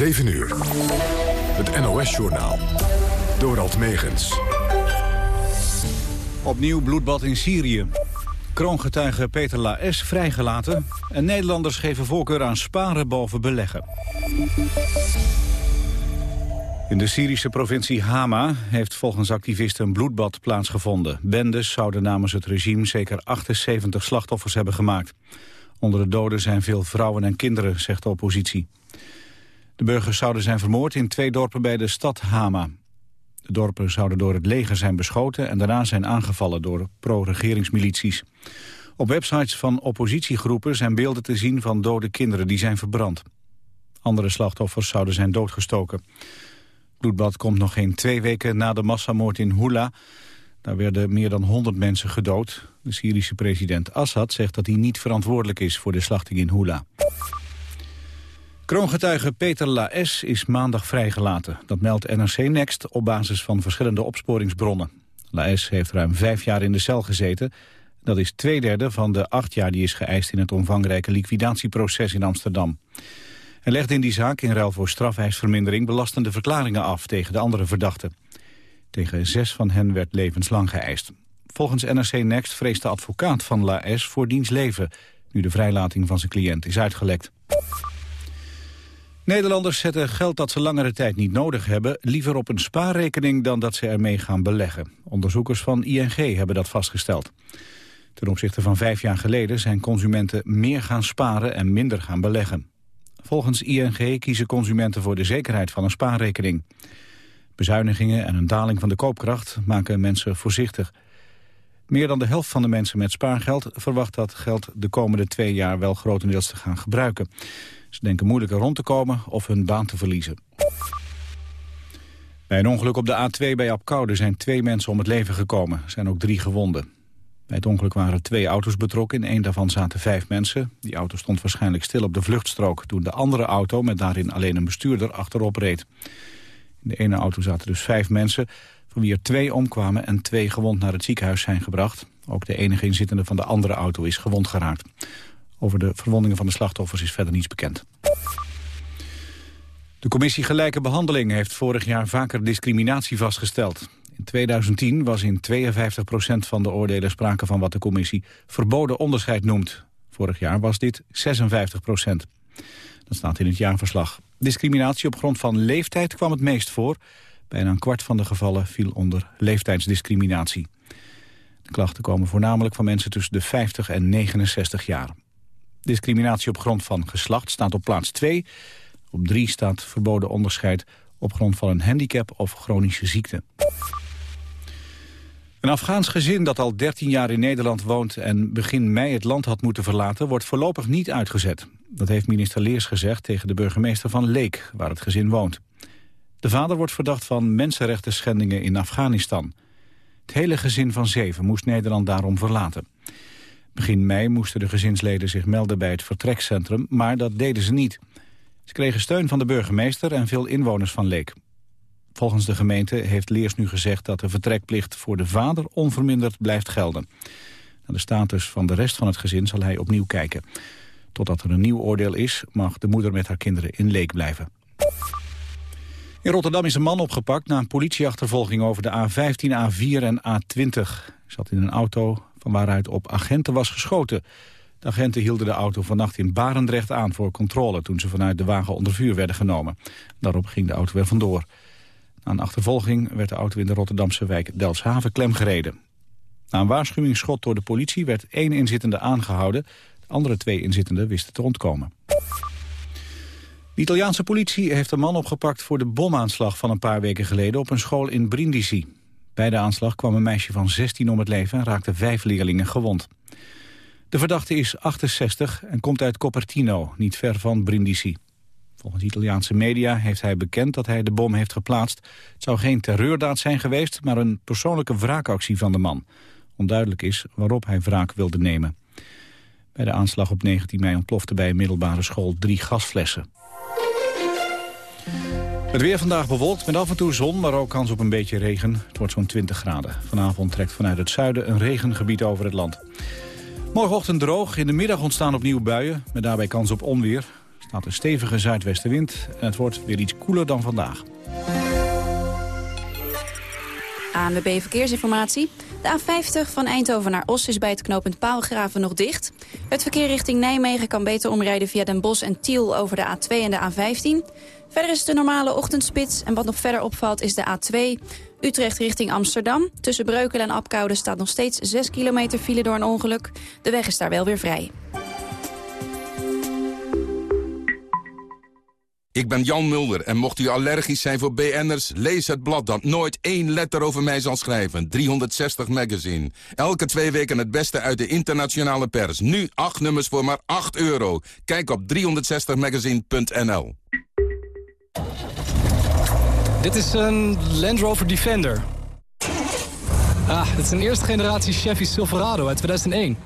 7 uur. Het NOS-journaal. Dorald Megens. Opnieuw bloedbad in Syrië. Kroongetuige Peter Laes vrijgelaten. En Nederlanders geven voorkeur aan sparen boven beleggen. In de Syrische provincie Hama heeft volgens activisten een bloedbad plaatsgevonden. Bendes zouden namens het regime zeker 78 slachtoffers hebben gemaakt. Onder de doden zijn veel vrouwen en kinderen, zegt de oppositie. De burgers zouden zijn vermoord in twee dorpen bij de stad Hama. De dorpen zouden door het leger zijn beschoten en daarna zijn aangevallen door pro-regeringsmilities. Op websites van oppositiegroepen zijn beelden te zien van dode kinderen die zijn verbrand. Andere slachtoffers zouden zijn doodgestoken. Bloedbad komt nog geen twee weken na de massamoord in Hula. Daar werden meer dan 100 mensen gedood. De Syrische president Assad zegt dat hij niet verantwoordelijk is voor de slachting in Hula. Kroongetuige Peter Laes is maandag vrijgelaten. Dat meldt NRC Next op basis van verschillende opsporingsbronnen. Laes heeft ruim vijf jaar in de cel gezeten. Dat is twee derde van de acht jaar die is geëist in het omvangrijke liquidatieproces in Amsterdam. Hij legde in die zaak in ruil voor strafeisvermindering belastende verklaringen af tegen de andere verdachten. Tegen zes van hen werd levenslang geëist. Volgens NRC Next vreest de advocaat van Laes voor diens leven... nu de vrijlating van zijn cliënt is uitgelekt. Nederlanders zetten geld dat ze langere tijd niet nodig hebben... liever op een spaarrekening dan dat ze ermee gaan beleggen. Onderzoekers van ING hebben dat vastgesteld. Ten opzichte van vijf jaar geleden zijn consumenten meer gaan sparen en minder gaan beleggen. Volgens ING kiezen consumenten voor de zekerheid van een spaarrekening. Bezuinigingen en een daling van de koopkracht maken mensen voorzichtig. Meer dan de helft van de mensen met spaargeld verwacht dat geld de komende twee jaar wel grotendeels te gaan gebruiken. Ze denken moeilijker rond te komen of hun baan te verliezen. Bij een ongeluk op de A2 bij Apkoude zijn twee mensen om het leven gekomen. Er zijn ook drie gewonden. Bij het ongeluk waren twee auto's betrokken. In één daarvan zaten vijf mensen. Die auto stond waarschijnlijk stil op de vluchtstrook... toen de andere auto, met daarin alleen een bestuurder, achterop reed. In de ene auto zaten dus vijf mensen... van wie er twee omkwamen en twee gewond naar het ziekenhuis zijn gebracht. Ook de enige inzittende van de andere auto is gewond geraakt. Over de verwondingen van de slachtoffers is verder niets bekend. De commissie Gelijke Behandeling heeft vorig jaar vaker discriminatie vastgesteld. In 2010 was in 52% van de oordelen sprake van wat de commissie verboden onderscheid noemt. Vorig jaar was dit 56% Dat staat in het jaarverslag. Discriminatie op grond van leeftijd kwam het meest voor. Bijna een kwart van de gevallen viel onder leeftijdsdiscriminatie. De klachten komen voornamelijk van mensen tussen de 50 en 69 jaar. Discriminatie op grond van geslacht staat op plaats 2. Op 3 staat verboden onderscheid op grond van een handicap of chronische ziekte. Een Afghaans gezin dat al 13 jaar in Nederland woont en begin mei het land had moeten verlaten, wordt voorlopig niet uitgezet. Dat heeft minister Leers gezegd tegen de burgemeester van Leek, waar het gezin woont. De vader wordt verdacht van mensenrechten schendingen in Afghanistan. Het hele gezin van zeven moest Nederland daarom verlaten. Begin mei moesten de gezinsleden zich melden bij het vertrekcentrum, maar dat deden ze niet. Ze kregen steun van de burgemeester en veel inwoners van Leek. Volgens de gemeente heeft Leers nu gezegd dat de vertrekplicht voor de vader onverminderd blijft gelden. Naar de status van de rest van het gezin zal hij opnieuw kijken. Totdat er een nieuw oordeel is, mag de moeder met haar kinderen in Leek blijven. In Rotterdam is een man opgepakt na een politieachtervolging over de A15, A4 en A20. Hij zat in een auto van waaruit op agenten was geschoten. De agenten hielden de auto vannacht in Barendrecht aan voor controle... toen ze vanuit de wagen onder vuur werden genomen. Daarop ging de auto weer vandoor. Na een achtervolging werd de auto in de Rotterdamse wijk Delfshaven klemgereden. Na een waarschuwingsschot door de politie werd één inzittende aangehouden. De andere twee inzittenden wisten te ontkomen. De Italiaanse politie heeft een man opgepakt voor de bomaanslag van een paar weken geleden op een school in Brindisi. Bij de aanslag kwam een meisje van 16 om het leven en raakten vijf leerlingen gewond. De verdachte is 68 en komt uit Copertino, niet ver van Brindisi. Volgens Italiaanse media heeft hij bekend dat hij de bom heeft geplaatst. Het zou geen terreurdaad zijn geweest, maar een persoonlijke wraakactie van de man. Onduidelijk is waarop hij wraak wilde nemen. Bij de aanslag op 19 mei ontplofte bij een middelbare school drie gasflessen. Het weer vandaag bewolkt met af en toe zon, maar ook kans op een beetje regen. Het wordt zo'n 20 graden. Vanavond trekt vanuit het zuiden een regengebied over het land. Morgenochtend droog, in de middag ontstaan opnieuw buien... met daarbij kans op onweer staat een stevige zuidwestenwind en het wordt weer iets koeler dan vandaag. ANWB Verkeersinformatie. De A50 van Eindhoven naar Os is bij het knooppunt Paalgraven nog dicht. Het verkeer richting Nijmegen kan beter omrijden via Den Bosch en Tiel over de A2 en de A15. Verder is het de normale ochtendspits en wat nog verder opvalt is de A2. Utrecht richting Amsterdam. Tussen Breukelen en Apkoude staat nog steeds 6 kilometer file door een ongeluk. De weg is daar wel weer vrij. Ik ben Jan Mulder en mocht u allergisch zijn voor BN'ers... lees het blad dat nooit één letter over mij zal schrijven. 360 Magazine. Elke twee weken het beste uit de internationale pers. Nu acht nummers voor maar 8 euro. Kijk op 360magazine.nl. Dit is een Land Rover Defender. Ah, dit is een eerste generatie Chevy Silverado uit 2001.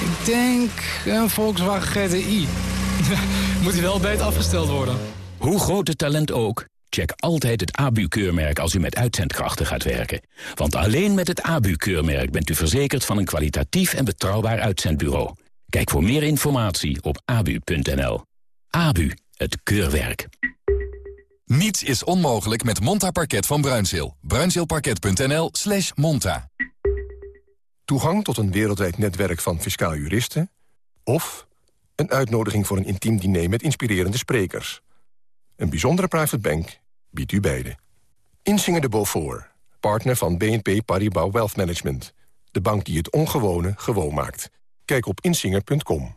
Ik denk een Volkswagen GTI. Moet hij wel beet afgesteld worden. Hoe groot het talent ook, check altijd het ABU-keurmerk als u met uitzendkrachten gaat werken. Want alleen met het ABU-keurmerk bent u verzekerd van een kwalitatief en betrouwbaar uitzendbureau. Kijk voor meer informatie op abu.nl. ABU, het keurwerk. Niets is onmogelijk met Monta Parket van Bruinzeel. Bruinzeelparket.nl slash monta. Toegang tot een wereldwijd netwerk van fiscaal juristen... of een uitnodiging voor een intiem diner met inspirerende sprekers. Een bijzondere private bank biedt u beide. Insinger de Beaufort, partner van BNP Paribas Wealth Management. De bank die het ongewone gewoon maakt. Kijk op insinger.com.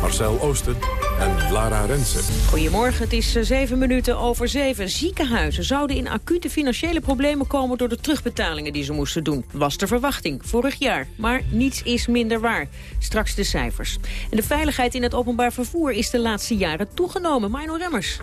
Marcel Oosten en Lara Rensen. Goedemorgen, het is eh, zeven minuten over zeven. Ziekenhuizen zouden in acute financiële problemen komen... door de terugbetalingen die ze moesten doen. Was de verwachting, vorig jaar. Maar niets is minder waar. Straks de cijfers. En de veiligheid in het openbaar vervoer is de laatste jaren toegenomen. Mino Remmers.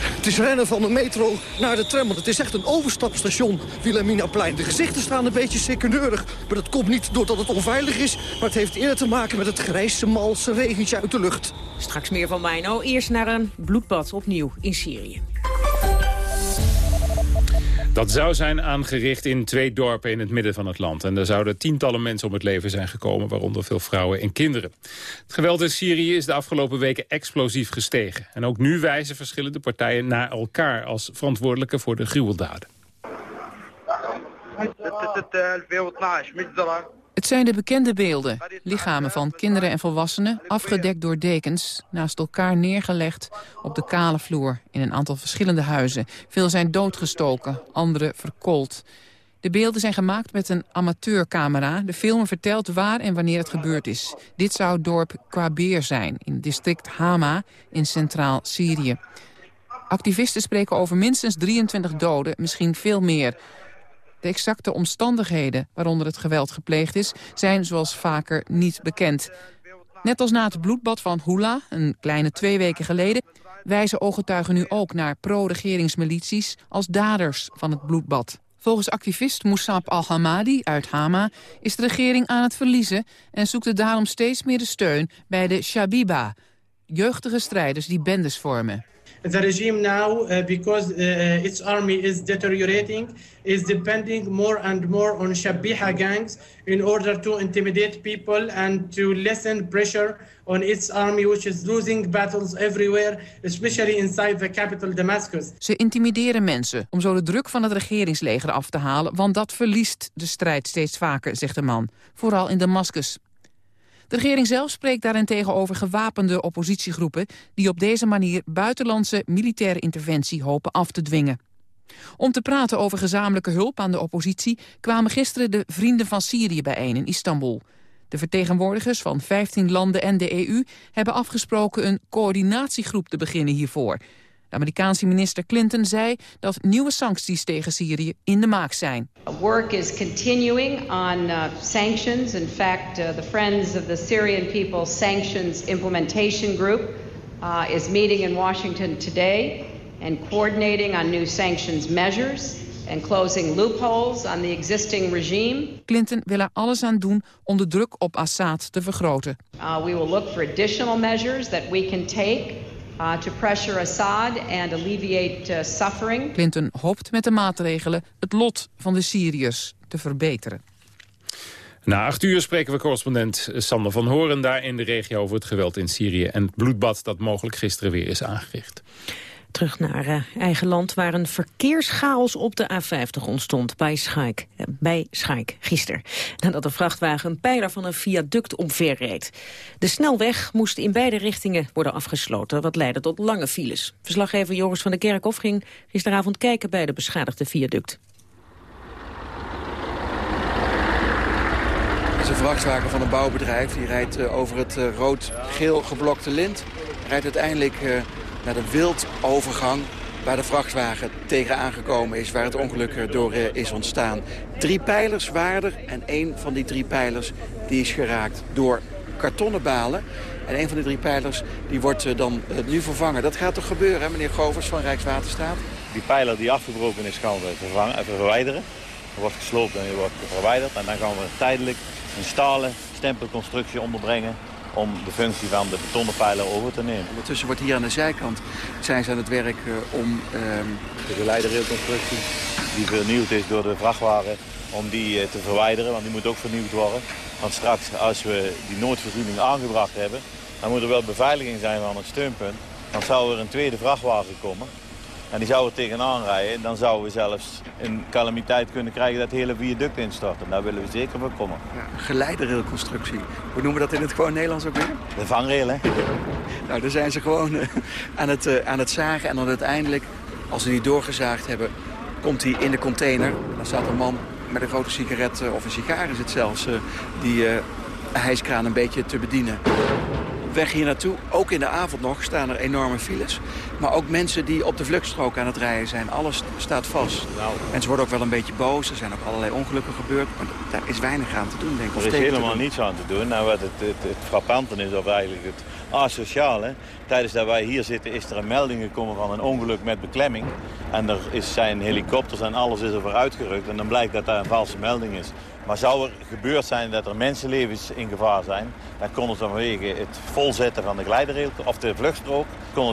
Het is rennen van de metro naar de tram, want het is echt een overstapstation, Wilhelminaplein. De gezichten staan een beetje secundeurig, maar dat komt niet doordat het onveilig is... maar het heeft eerder te maken met het grijze, malse regentje uit de lucht. Straks meer van Mino. Eerst naar een bloedbad opnieuw in Syrië. Dat zou zijn aangericht in twee dorpen in het midden van het land. En daar zouden tientallen mensen om het leven zijn gekomen... waaronder veel vrouwen en kinderen. Het geweld in Syrië is de afgelopen weken explosief gestegen. En ook nu wijzen verschillende partijen naar elkaar... als verantwoordelijke voor de gruweldaden. Het zijn de bekende beelden. Lichamen van kinderen en volwassenen, afgedekt door dekens... naast elkaar neergelegd op de kale vloer in een aantal verschillende huizen. Veel zijn doodgestoken, andere verkoold. De beelden zijn gemaakt met een amateurcamera. De filmer vertelt waar en wanneer het gebeurd is. Dit zou het dorp Kwabeer zijn, in het district Hama in centraal Syrië. Activisten spreken over minstens 23 doden, misschien veel meer... De exacte omstandigheden waaronder het geweld gepleegd is... zijn zoals vaker niet bekend. Net als na het bloedbad van Hula, een kleine twee weken geleden... wijzen ooggetuigen nu ook naar pro-regeringsmilities... als daders van het bloedbad. Volgens activist Moussab al-Hamadi uit Hama is de regering aan het verliezen... en zoekt er daarom steeds meer de steun bij de Shabiba... jeugdige strijders die bendes vormen. The regime now, uh, because uh, its army is deteriorating, is depending more and more on Shabiha gangs in order to intimidate people and to lessen pressure on its army, which is losing battles everywhere, especially inside the capital Damascus. Ze intimideren mensen om zo de druk van het regeringsleger af te halen, want dat verliest de strijd steeds vaker, zegt de man. Vooral in Damascus. De regering zelf spreekt daarentegen over gewapende oppositiegroepen... die op deze manier buitenlandse militaire interventie hopen af te dwingen. Om te praten over gezamenlijke hulp aan de oppositie... kwamen gisteren de Vrienden van Syrië bijeen in Istanbul. De vertegenwoordigers van 15 landen en de EU hebben afgesproken... een coördinatiegroep te beginnen hiervoor. De Amerikaanse minister Clinton zei dat nieuwe sancties tegen Syrië in de maak zijn. Work is continuing on uh, sanctions. In fact, uh, the Friends of the Syrian People Sanctions Implementation Group uh, is meeting in Washington today and coordinating on new sanctions measures and closing loopholes on the existing regime. Clinton wil er alles aan doen om de druk op Assad te vergroten. Uh, we will look for additional measures that we can take to pressure Assad and alleviate uh, suffering. Clinton hoopt met de maatregelen het lot van de Syriërs te verbeteren. Na acht uur spreken we correspondent Sander van Horen daar in de regio over het geweld in Syrië en het bloedbad dat mogelijk gisteren weer is aangericht. Terug naar uh, eigen land waar een verkeerschaos op de A50 ontstond bij Schaik, uh, bij Schaik gisteren. Nadat een vrachtwagen een pijler van een viaduct omverreed. De snelweg moest in beide richtingen worden afgesloten, wat leidde tot lange files. Verslaggever Joris van der Kerkhof ging gisteravond kijken bij de beschadigde viaduct. Het is een vrachtwagen van een bouwbedrijf. Die rijdt uh, over het rood-geel geblokte lint. Rijdt uiteindelijk naar de wildovergang waar de vrachtwagen tegen aangekomen is, waar het ongeluk door is ontstaan. Drie pijlers waren er en één van die drie pijlers die is geraakt door kartonnen balen. En een van die drie pijlers die wordt dan nu vervangen. Dat gaat toch gebeuren, hè, meneer Govers van Rijkswaterstaat? Die pijler die afgebroken is, gaan we vervangen, verwijderen. Er wordt gesloopt en wordt verwijderd. En dan gaan we tijdelijk een stalen stempelconstructie onderbrengen om de functie van de betonnen pijler over te nemen. Ondertussen wordt hier aan de zijkant zijn ze aan het werk uh, om... Uh... De geleiderrailconstructie die vernieuwd is door de vrachtwagen om die uh, te verwijderen, want die moet ook vernieuwd worden. Want straks als we die noodvoorziening aangebracht hebben, dan moet er wel beveiliging zijn van het steunpunt. Dan zou er een tweede vrachtwagen komen. En die zou er tegenaan rijden. Dan zouden we zelfs een calamiteit kunnen krijgen dat het hele viaduct instort. En daar willen we zeker voor komen. Ja, geleiderrailconstructie. Hoe noemen we dat in het gewoon Nederlands ook weer? De vangrail, hè? Nou, daar zijn ze gewoon uh, aan, het, uh, aan het zagen. En dan uiteindelijk, als ze die doorgezaagd hebben, komt hij in de container. Dan staat een man met een grote sigaret, uh, of een sigaar is het zelfs, die hijskraan een beetje te bedienen weg hier naartoe, ook in de avond nog, staan er enorme files. Maar ook mensen die op de vluchtstrook aan het rijden zijn. Alles staat vast. Nou. En ze worden ook wel een beetje boos. Er zijn ook allerlei ongelukken gebeurd. Maar daar is weinig aan te doen, denk ik. Er is helemaal niets aan te doen. Nou, wat het, het, het frappante is, of eigenlijk het asociale... Tijdens dat wij hier zitten is er een melding gekomen van een ongeluk met beklemming. En er is zijn helikopters en alles is er vooruit gerukt. En dan blijkt dat dat een valse melding is. Maar zou er gebeurd zijn dat er mensenlevens in gevaar zijn... dan konden ze vanwege het volzetten van de glijderrail of de vluchtstrook...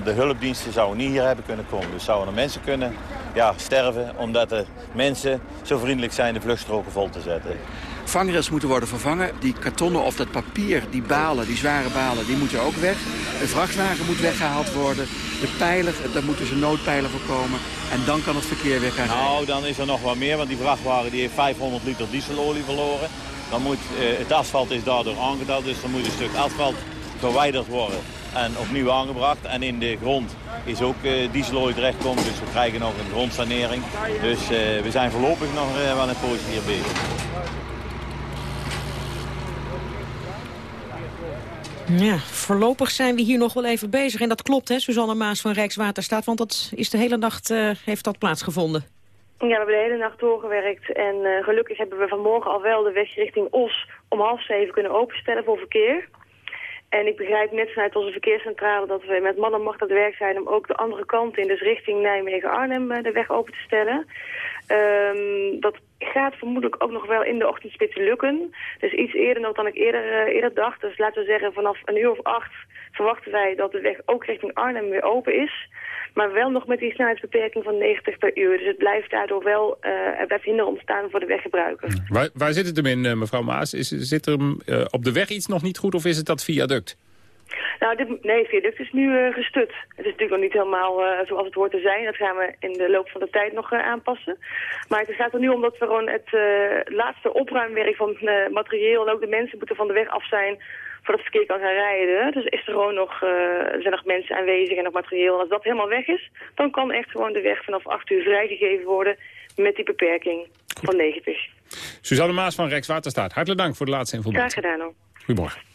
de hulpdiensten zouden niet hier hebben kunnen komen. Dus zouden er mensen kunnen ja, sterven omdat de mensen zo vriendelijk zijn de vluchtstroken vol te zetten. Vangrails moeten worden vervangen. Die kartonnen of dat papier, die balen, die zware balen, die moeten ook weg. De vrachtwagen moet weggehaald worden. De pijler, daar moeten ze noodpijlen voor komen. En dan kan het verkeer weer gaan Nou, dan is er nog wat meer, want die vrachtwagen die heeft 500 liter dieselolie verloren. Dan moet, eh, het asfalt is daardoor aangedaan, dus dan moet een stuk asfalt verwijderd worden en opnieuw aangebracht. En in de grond is ook uh, dieselolie terechtgekomen, dus we krijgen nog een grondsanering. Dus uh, we zijn voorlopig nog uh, wel een poosje hier bezig. Ja, voorlopig zijn we hier nog wel even bezig. En dat klopt, hè, Suzanne Maas van Rijkswaterstaat. Want dat is de hele nacht uh, heeft dat plaatsgevonden. Ja, we hebben de hele nacht doorgewerkt. En uh, gelukkig hebben we vanmorgen al wel de weg richting Os om half zeven kunnen openstellen voor verkeer. En ik begrijp net vanuit onze verkeerscentrale dat we met man en macht aan het werk zijn om ook de andere kant in, dus richting Nijmegen-Arnhem, de weg open te stellen. Um, dat gaat vermoedelijk ook nog wel in de ochtendspits lukken. Dus iets eerder dan ik eerder, uh, eerder dacht. Dus laten we zeggen vanaf een uur of acht verwachten wij dat de weg ook richting Arnhem weer open is. Maar wel nog met die snelheidsbeperking van 90 per uur. Dus het blijft daardoor wel, uh, er blijft hinder ontstaan voor de weggebruikers. Waar, waar zit het hem in, uh, mevrouw Maas? Is, zit er op de weg iets nog niet goed of is het dat viaduct? Nou, dit, nee, het viaduct is nu uh, gestut. Het is natuurlijk nog niet helemaal uh, zoals het hoort te zijn. Dat gaan we in de loop van de tijd nog uh, aanpassen. Maar het gaat er nu om dat we gewoon het laatste opruimwerk van materieel... en ook de mensen moeten van de weg af zijn voordat het verkeer kan gaan rijden. Dus is er gewoon nog, zijn nog mensen aanwezig en nog materieel. En als dat helemaal weg is, dan kan echt gewoon de weg vanaf 8 uur vrijgegeven worden... met die beperking van 90. Suzanne Maas van Rijkswaterstaat, hartelijk dank voor de laatste informatie. Graag gedaan hoor. Goedemorgen.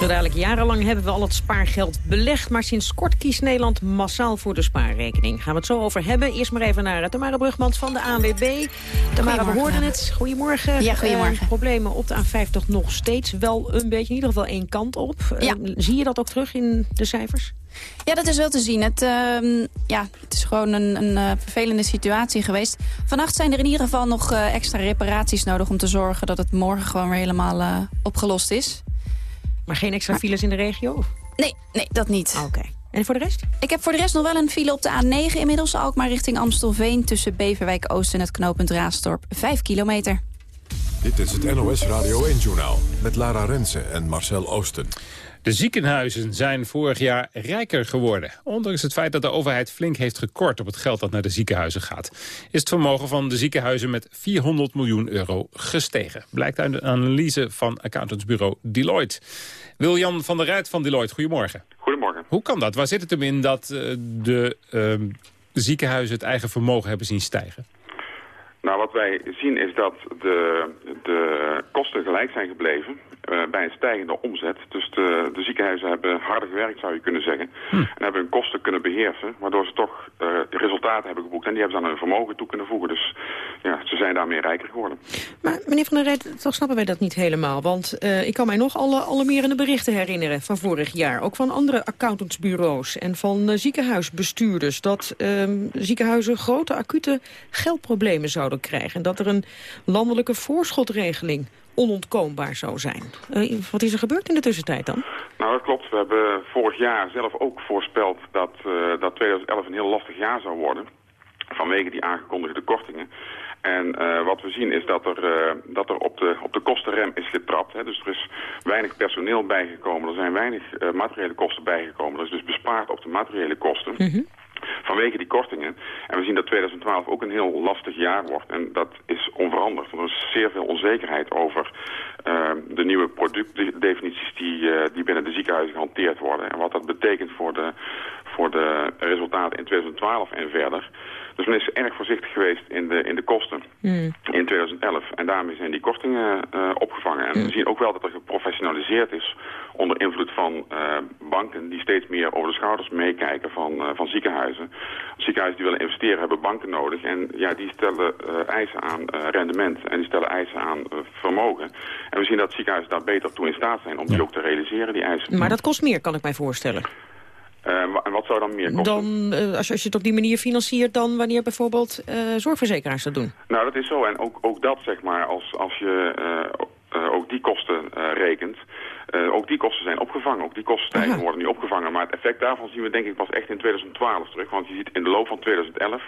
Zo dadelijk jarenlang hebben we al het spaargeld belegd... maar sinds kort kiest Nederland massaal voor de spaarrekening. Gaan we het zo over hebben. Eerst maar even naar Tamara Brugmans van de ANWB. Tamara, we hoorden het. Goedemorgen. Ja, goedemorgen. Uh, problemen op de A50 nog steeds wel een beetje, in ieder geval één kant op. Ja. Uh, zie je dat ook terug in de cijfers? Ja, dat is wel te zien. Het, uh, ja, het is gewoon een, een uh, vervelende situatie geweest. Vannacht zijn er in ieder geval nog uh, extra reparaties nodig... om te zorgen dat het morgen gewoon weer helemaal opgelost is. Maar geen extra files in de regio? Nee, nee dat niet. Oké. Okay. En voor de rest? Ik heb voor de rest nog wel een file op de A9 inmiddels. Alkmaar richting Amstelveen tussen Beverwijk Oost en het knooppunt Raasdorp. Vijf kilometer. Dit is het NOS Radio 1-journaal met Lara Rensen en Marcel Oosten. De ziekenhuizen zijn vorig jaar rijker geworden. Ondanks het feit dat de overheid flink heeft gekort op het geld dat naar de ziekenhuizen gaat. Is het vermogen van de ziekenhuizen met 400 miljoen euro gestegen. Blijkt uit een analyse van accountantsbureau Deloitte. Wiljan van der Rijt van Deloitte, goedemorgen. Goedemorgen. Hoe kan dat? Waar zit het hem in dat uh, de uh, ziekenhuizen het eigen vermogen hebben zien stijgen? Nou, wat wij zien is dat de, de kosten gelijk zijn gebleven bij een stijgende omzet. Dus de, de ziekenhuizen hebben harder gewerkt, zou je kunnen zeggen. Hm. En hebben hun kosten kunnen beheersen, waardoor ze toch uh, resultaten hebben geboekt. En die hebben ze aan hun vermogen toe kunnen voegen. Dus ja, ze zijn daarmee rijker geworden. Maar meneer Van der Rijt, toch snappen wij dat niet helemaal. Want uh, ik kan mij nog alle alarmerende berichten herinneren van vorig jaar. Ook van andere accountantsbureaus en van ziekenhuisbestuurders. Dat ziekenhuizen grote acute geldproblemen zouden krijgen. En dat er een landelijke voorschotregeling onontkoombaar zou zijn. Uh, wat is er gebeurd in de tussentijd dan? Nou, dat klopt. We hebben vorig jaar zelf ook voorspeld dat, uh, dat 2011 een heel lastig jaar zou worden. Vanwege die aangekondigde kortingen. En uh, wat we zien is dat er, uh, dat er op, de, op de kostenrem is getrapt. Hè. Dus er is weinig personeel bijgekomen. Er zijn weinig uh, materiële kosten bijgekomen. Er is dus bespaard op de materiële kosten. Mm -hmm. Vanwege die kortingen. En we zien dat 2012 ook een heel lastig jaar wordt. En dat is onveranderd. Want er is zeer veel onzekerheid over uh, de nieuwe productdefinities die, uh, die binnen de ziekenhuizen gehanteerd worden. En wat dat betekent voor de, voor de resultaten in 2012 en verder. Dus men is erg voorzichtig geweest in de, in de kosten mm. in 2011. En daarmee zijn die kortingen uh, opgevangen. En mm. we zien ook wel dat er geprofessionaliseerd is onder invloed van uh, banken... die steeds meer over de schouders meekijken van, uh, van ziekenhuizen. Ziekenhuizen die willen investeren hebben banken nodig. En ja, die stellen eisen aan rendement en die stellen eisen aan vermogen. En we zien dat ziekenhuizen daar beter toe in staat zijn om die ook te realiseren, die eisen. Maar dat kost meer, kan ik mij voorstellen. Uh, en wat zou dan meer kosten? Dan, uh, als, je, als je het op die manier financiert dan wanneer bijvoorbeeld uh, zorgverzekeraars dat doen? Nou, dat is zo. En ook, ook dat, zeg maar, als, als je ook die kosten rekent... ook die kosten zijn opgevangen. Ook die kostenstijgingen worden nu opgevangen. Maar het effect daarvan zien we denk ik pas echt in 2012 terug. Want je ziet in de loop van 2011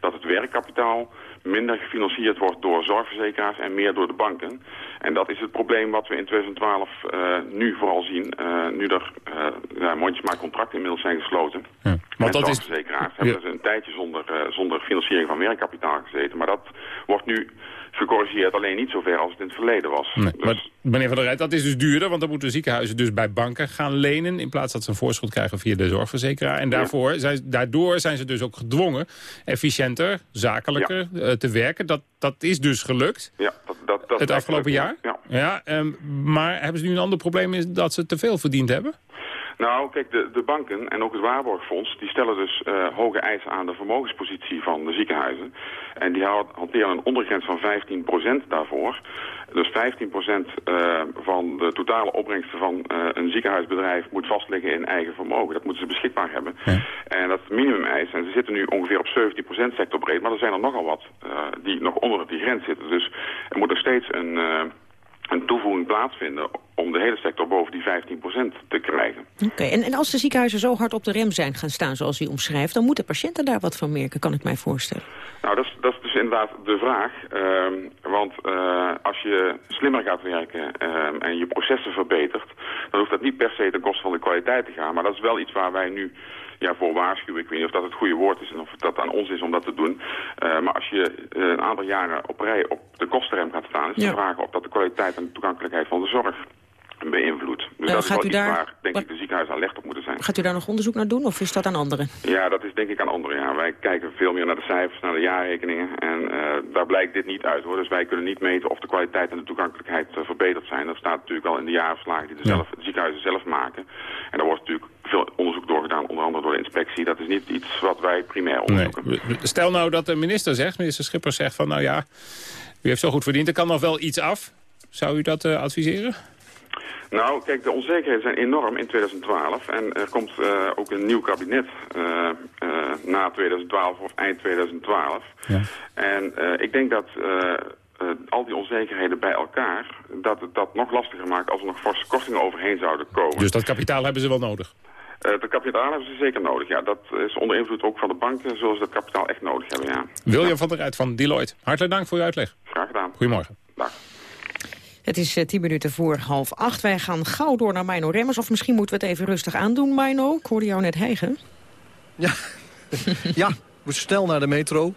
dat het werkkapitaal minder gefinancierd wordt door zorgverzekeraars en meer door de banken. En dat is het probleem wat we in 2012 uh, nu vooral zien. Uh, nu er uh, ja, mondjesmaat contracten inmiddels zijn gesloten. Ja, want dat is... zorgverzekeraars hebben ze een tijdje zonder, zonder financiering van werkkapitaal gezeten. Maar dat wordt nu gecorrigeerd, alleen niet zover als het in het verleden was. Nee, dus... Maar meneer Van der Rijt, dat is dus duurder, want dan moeten ziekenhuizen dus bij banken gaan lenen... in plaats dat ze een voorschot krijgen via de zorgverzekeraar. En daarvoor ja. zijn, daardoor zijn ze dus ook gedwongen efficiënter, zakelijker ja. te werken. Dat, dat is dus gelukt. Ja, dat, dat, dat het afgelopen jaar. Ja. Ja, um, maar hebben ze nu een ander probleem is dat ze te veel verdiend hebben? Nou, kijk, de, de banken en ook het Waarborgfonds... die stellen dus uh, hoge eisen aan de vermogenspositie van de ziekenhuizen. En die hanteren een ondergrens van 15% daarvoor. Dus 15% uh, van de totale opbrengsten van uh, een ziekenhuisbedrijf... moet vastliggen in eigen vermogen. Dat moeten ze beschikbaar hebben. Ja. En dat is minimumeis. En ze zitten nu ongeveer op 17% sectorbreed. Maar er zijn er nogal wat die nog onder die grens zitten. Dus er moet nog steeds een een toevoeging plaatsvinden om de hele sector boven die 15% te krijgen. Oké, okay, en, en als de ziekenhuizen zo hard op de rem zijn gaan staan zoals u omschrijft... dan moeten patiënten daar wat van merken, kan ik mij voorstellen. Nou, dat is, dat is dus inderdaad de vraag. Um, want uh, als je slimmer gaat werken um, en je processen verbetert... dan hoeft dat niet per se ten koste van de kwaliteit te gaan. Maar dat is wel iets waar wij nu ja, voor waarschuwen. Ik weet niet of dat het goede woord is en of dat aan ons is om dat te doen. Uh, maar als je uh, een aantal jaren op rij op de kostenrem gaat staan... is de ja. vraag of dat de kwaliteit en de toegankelijkheid van de zorg beïnvloedt. Dus Eh, dat is gaat wel iets daar- waar, denk ik, de ziekenhuizen alert op moeten zijn. Gaat u daar nog onderzoek naar doen of is dat aan anderen? Ja, dat is denk ik aan anderen. Ja. Wij kijken veel meer naar de cijfers, naar de jaarrekeningen. En eh, daar blijkt dit niet uit hoor. Dus wij kunnen niet meten of de kwaliteit en de toegankelijkheid eh, verbeterd zijn. Dat staat natuurlijk al in de jaarverslagen die de, zelf, de ziekenhuizen zelf maken. En daar wordt natuurlijk veel onderzoek door gedaan, onder andere door de inspectie. Dat is niet iets wat wij primair onderzoeken. Nee. Stel nou dat de minister zegt, minister Schippers zegt van... nou ja, u heeft zo goed verdiend, er kan nog wel iets af. Zou u dat eh, adviseren? Nou, kijk, de onzekerheden zijn enorm in 2012. En er komt eh, ook een nieuw kabinet eh, eh, na 2012 of eind 2012. En eh, ik denk dat al die onzekerheden bij elkaar... dat het dat nog lastiger maakt als er nog forse kortingen overheen zouden komen. Dus dat kapitaal hebben ze wel nodig? Dat kapitaal hebben ze zeker nodig, ja. Dat is onder invloed ook van de banken, zullen ze dat kapitaal echt nodig hebben, ja. William van der Rijt van Deloitte, hartelijk dank voor uw uitleg. Graag gedaan. Goedemorgen. Het is eh, tien minuten voor half acht. Wij gaan gauw door naar Mino Remmers. Of misschien moeten we het even rustig aandoen, Mino. Ik hoorde jou net hegen. Ja, ja we snel naar de metro.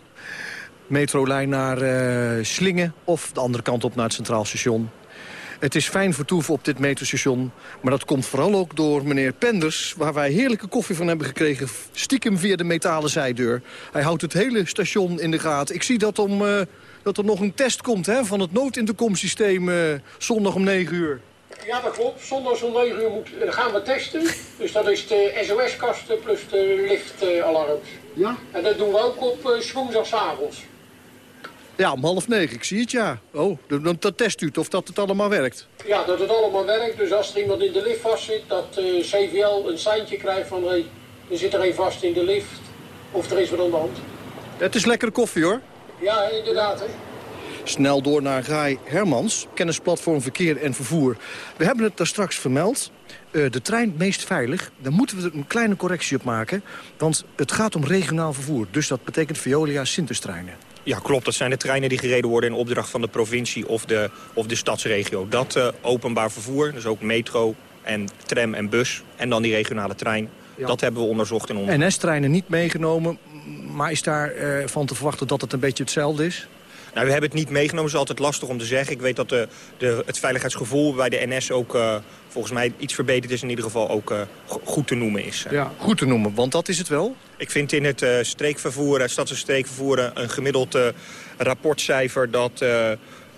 Metrolijn naar eh, Slingen of de andere kant op naar het Centraal Station. Het is fijn vertoeven op dit metrostation. Maar dat komt vooral ook door meneer Penders... waar wij heerlijke koffie van hebben gekregen. Stiekem via de metalen zijdeur. Hij houdt het hele station in de gaten. Ik zie dat, om, eh, dat er nog een test komt hè, van het noodintercomsysteem... eh, zondag om 9 uur. Ja, dat klopt. Zondag om 9 uur moet, eh, gaan we testen. Dus dat is de SOS-kasten plus de lichtalarms. ja? En dat doen we ook op uh, woensdagavonds. Ja, om half negen. Ik zie het, ja. Oh, dan, test u het of dat het allemaal werkt. Ja, dat het allemaal werkt. Dus als er iemand in de lift vast zit, dat eh, CVL een seintje krijgt van... Hey, er zit er een vast in de lift. Of er is wat aan de hand. Het is lekkere koffie, hoor. Ja, inderdaad. Hè. Snel door naar Rai Hermans, kennisplatform Verkeer en Vervoer. We hebben het daar straks vermeld. Eh, de trein meest veilig, daar moeten we er een kleine correctie op maken. Want het gaat om regionaal vervoer. Dus dat betekent Veolia Sinterstreinen. Ja, klopt. Dat zijn de treinen die gereden worden in opdracht van de provincie of de, of de stadsregio. Dat eh, openbaar vervoer, dus ook metro en tram en bus en dan die regionale trein. Ja. Dat hebben we onderzocht in ons. NS-treinen niet meegenomen, maar is daar eh, van te verwachten dat het een beetje hetzelfde is? Nou, we hebben het niet meegenomen, dat is altijd lastig om te zeggen. Ik weet dat de, de, het veiligheidsgevoel bij de NS ook eh, volgens mij iets verbeterd is. In ieder geval ook eh, go- goed te noemen is. Ja, goed te noemen, want dat is het wel. Ik vind in het eh, streekvervoer, het stads- en streekvervoer... eh, een gemiddeld eh, rapportcijfer dat, eh,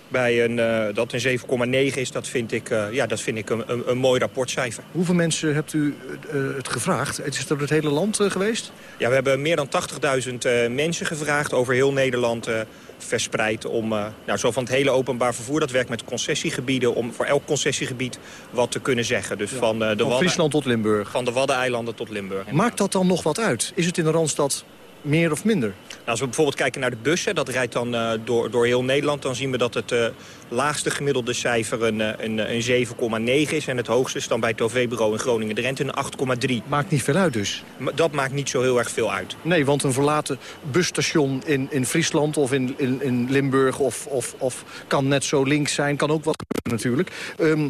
bij een, eh, dat een 7,9 is. Dat vind ik, eh, ja, dat vind ik een, een, een mooi rapportcijfer. Hoeveel mensen hebt u eh, het gevraagd? Het is door het hele land eh, geweest? Ja, we hebben meer dan 80.000 eh, mensen gevraagd over heel Nederland eh, verspreid om eh, nou, zo van het hele openbaar vervoer. Dat werkt met concessiegebieden om voor elk concessiegebied wat te kunnen zeggen. Dus van, eh, de Van Friesland tot Limburg. Van de Waddeneilanden tot Limburg. Maakt dat dan nog wat uit? Is het in de Randstad meer of minder? Nou, als we bijvoorbeeld kijken naar de bussen, dat rijdt dan eh, door, door heel Nederland... dan zien we dat het eh, laagste gemiddelde cijfer een, eh, een, een 7,9 is... en het hoogste is dan bij het OV-bureau in Groningen-Drenthe een 8,3. Maakt niet veel uit dus? Maar Dat maakt niet zo heel erg veel uit. Nee, want een verlaten busstation in, in Friesland of in, in, in Limburg... Of, of, of kan net zo links zijn, kan ook wat gebeuren natuurlijk. Ehm,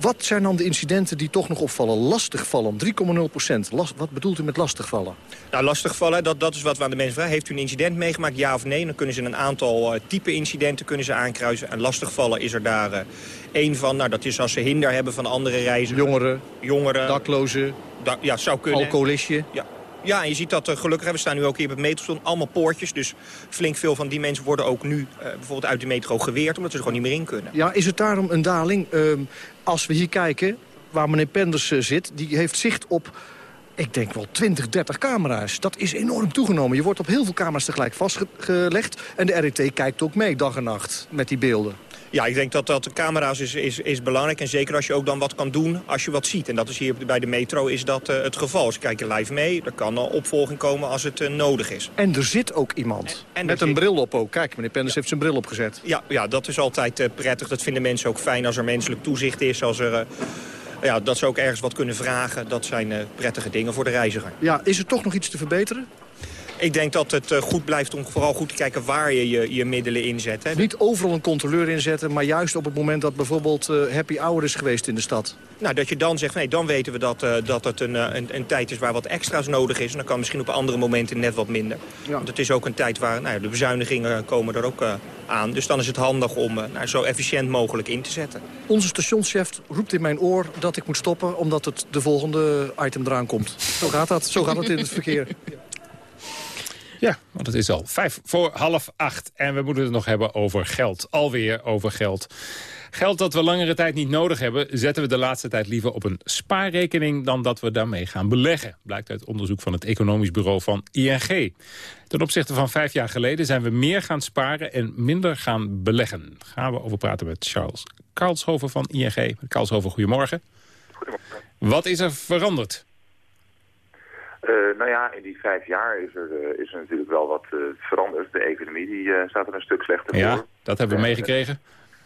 wat zijn dan de incidenten die toch nog opvallen? Lastigvallen, 3,0 procent. Wat bedoelt u met lastigvallen? Nou, lastigvallen, dat, dat is wat we aan de mensen vragen. Heeft u een incident meegemaakt, ja of nee? Dan kunnen ze een aantal eh, type incidenten kunnen ze aankruisen. En lastigvallen is er daar eh, één van. Nou, dat is als ze hinder hebben van andere reizigers. Jongeren, Jongeren. daklozen, Da- ja, zou kunnen. alcoholistje. Ja. Ja, en je ziet dat eh, gelukkig, we staan nu ook hier op het metrostation, allemaal poortjes. Dus flink veel van die mensen worden ook nu eh, bijvoorbeeld uit de metro geweerd... omdat ze er gewoon niet meer in kunnen. Ja, is het daarom een daling? Ehm, als we hier kijken, waar meneer Penders eh, zit... die heeft zicht op, ik denk wel 20, 30 camera's. Dat is enorm toegenomen. Je wordt op heel veel camera's tegelijk vastgelegd. En de RET kijkt ook mee, dag en nacht, met die beelden. Ja, ik denk dat dat de camera's is, is, is belangrijk. En zeker als je ook dan wat kan doen als je wat ziet. En dat is hier bij de metro is dat eh, het geval. Ze kijken live mee. Er kan opvolging komen als het eh, nodig is. En er zit ook iemand. en met een zit- bril op ook. Kijk, meneer Penders heeft zijn bril opgezet. Ja, ja dat is altijd eh, prettig. Dat vinden mensen ook fijn als er menselijk toezicht is. Als er, ja, dat ze ook ergens wat kunnen vragen. Dat zijn prettige dingen voor de reiziger. Ja, is er toch nog iets te verbeteren? Ik denk dat het eh, goed blijft om vooral goed te kijken waar je je, je middelen inzet. Hè. Niet overal een controleur inzetten, maar juist op het moment dat bijvoorbeeld uh, happy hour is geweest in de stad. Nou, dat je dan zegt, nee, dan weten we dat, uh, dat het een, een, een, tijd is waar wat extra's nodig is. En dan kan misschien op andere momenten net wat minder. Ja. Want het is ook een tijd waar nou, de bezuinigingen komen er ook aan. Dus dan is het handig om nou, zo efficiënt mogelijk in te zetten. Onze stationschef roept in mijn oor dat ik moet stoppen... omdat het de volgende item eraan komt. Zo gaat dat, zo gaat het in het verkeer. Ja, want het is al vijf voor half acht. En we moeten het nog hebben over geld. Alweer over geld. Geld dat we langere tijd niet nodig hebben... zetten we de laatste tijd liever op een spaarrekening... dan dat we daarmee gaan beleggen. Blijkt uit onderzoek van het economisch bureau van ING. Ten opzichte van vijf jaar geleden zijn we meer gaan sparen... en minder gaan beleggen. Gaan we over praten met Charles Karlshoven van ING. Karlshoven, goedemorgen. Goedemorgen. Wat is er veranderd? Uh, nou ja, in die vijf jaar is er, uh, is er natuurlijk wel wat uh, veranderd. De economie die, staat er een stuk slechter ja, voor. dat hebben we meegekregen.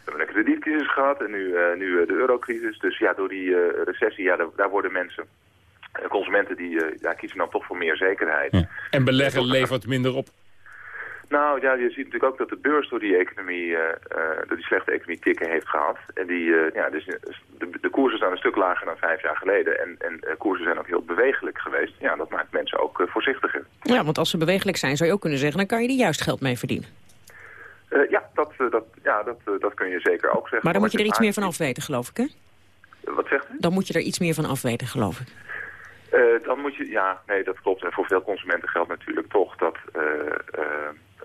We hebben een kredietcrisis gehad en nu, nu de eurocrisis. Dus ja, door die recessie, ja, daar, daar, worden mensen, consumenten, die ja, kiezen dan toch voor meer zekerheid. Ja. En beleggen levert minder op? Nou ja, je ziet natuurlijk ook dat de beurs door die economie, uh, door die slechte economie tikken heeft gehad. En die, uh, ja, dus de, de koersen staan een stuk lager dan vijf jaar geleden. En, en koersen zijn ook heel bewegelijk geweest. Ja, dat maakt mensen ook voorzichtiger. Ja, want als ze bewegelijk zijn zou je ook kunnen zeggen, dan kan je er juist geld mee verdienen. ja, dat, dat, ja dat, dat kun je zeker ook zeggen. Maar dan moet je er iets meer van afweten, geloof ik, hè? Wat zegt u? Dan moet je er iets meer van afweten, geloof ik. Dan moet je, ja, nee, dat klopt. En voor veel consumenten geldt natuurlijk toch dat,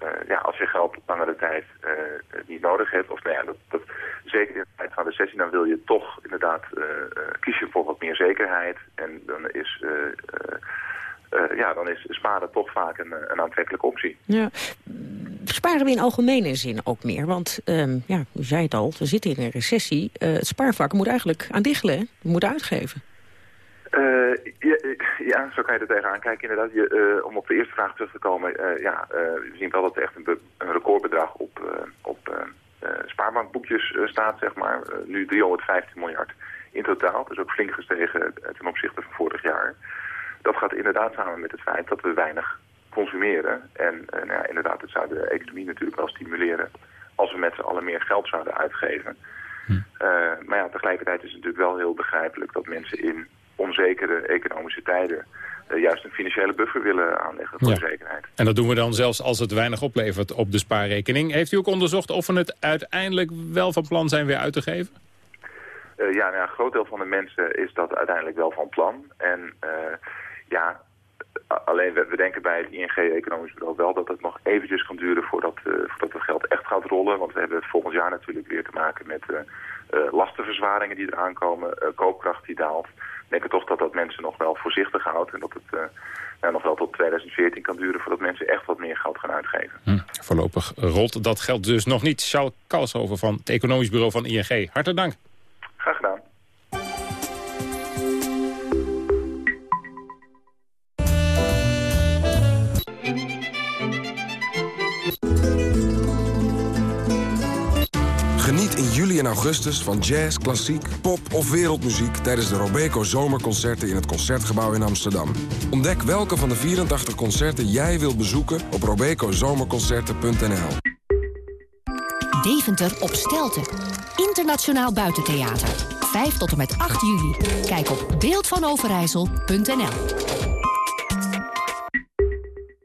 uh, ja, als je geld langere tijd niet nodig hebt, of nou ja, dat, dat, zeker in de tijd van de sessie, dan wil je toch inderdaad kiezen voor wat meer zekerheid. En dan is, ja, dan is sparen toch vaak een, een aantrekkelijke optie. Ja. Sparen we in algemene zin ook meer? Want, um, ja, u zei het al, we zitten in een recessie. het spaarvak moet eigenlijk aan diggelen, moeten uitgeven. Uh, ja, ja, zo kan je er tegenaan kijken. Inderdaad, je, uh, om op de eerste vraag terug te komen. Uh, ja, we zien wel dat er echt een, een recordbedrag op, op spaarbankboekjes staat, zeg maar. nu 315 miljard in totaal. Dus ook flink gestegen ten opzichte van vorig jaar. Dat gaat inderdaad samen met het feit dat we weinig consumeren. En nou ja, inderdaad, het zou de economie natuurlijk wel stimuleren... als we met z'n allen meer geld zouden uitgeven. Hm. maar ja, tegelijkertijd is het natuurlijk wel heel begrijpelijk dat mensen in onzekere economische tijden uh, juist een financiële buffer willen aanleggen voor ja. de zekerheid. En dat doen we dan zelfs als het weinig oplevert op de spaarrekening. Heeft u ook onderzocht of we het uiteindelijk wel van plan zijn weer uit te geven? Uh, ja, nou, een groot deel van de mensen is dat uiteindelijk wel van plan. En uh, ja, alleen we, we, denken bij het ING-economisch bureau wel dat het nog eventjes kan duren voordat, voordat het geld echt gaat rollen. Want we hebben volgend jaar natuurlijk weer te maken met lastenverzwaringen die eraan komen, koopkracht die daalt denken toch dat dat mensen nog wel voorzichtig houdt. En dat het uh, nou, nog wel tot 2014 kan duren voordat mensen echt wat meer geld gaan uitgeven. Hm, voorlopig rolt dat geld dus nog niet. Charles Kalshoven van het economisch bureau van ING. Hartelijk dank. Graag gedaan. Juli en augustus van jazz, klassiek, pop of wereldmuziek... tijdens de Robeco Zomerconcerten in het Concertgebouw in Amsterdam. Ontdek welke van de 84 concerten jij wilt bezoeken op robecozomerconcerten.nl. Deventer op Stelten. Internationaal Buitentheater. 5 tot en met 8 juli. Kijk op beeldvanoverijssel.nl.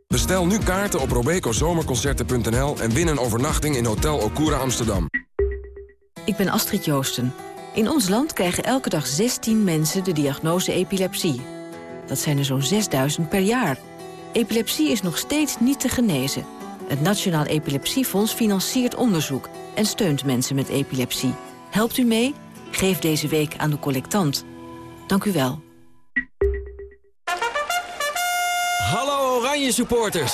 Bestel nu kaarten op robecozomerconcerten.nl... en win een overnachting in Hotel Okura Amsterdam. Ik ben Astrid Joosten. In ons land krijgen elke dag 16 mensen de diagnose epilepsie. Dat zijn er zo'n 6000 per jaar. Epilepsie is nog steeds niet te genezen. Het Nationaal Epilepsiefonds financiert onderzoek... en steunt mensen met epilepsie. Helpt u mee? Geef deze week aan de collectant. Dank u wel. Hallo Oranje supporters!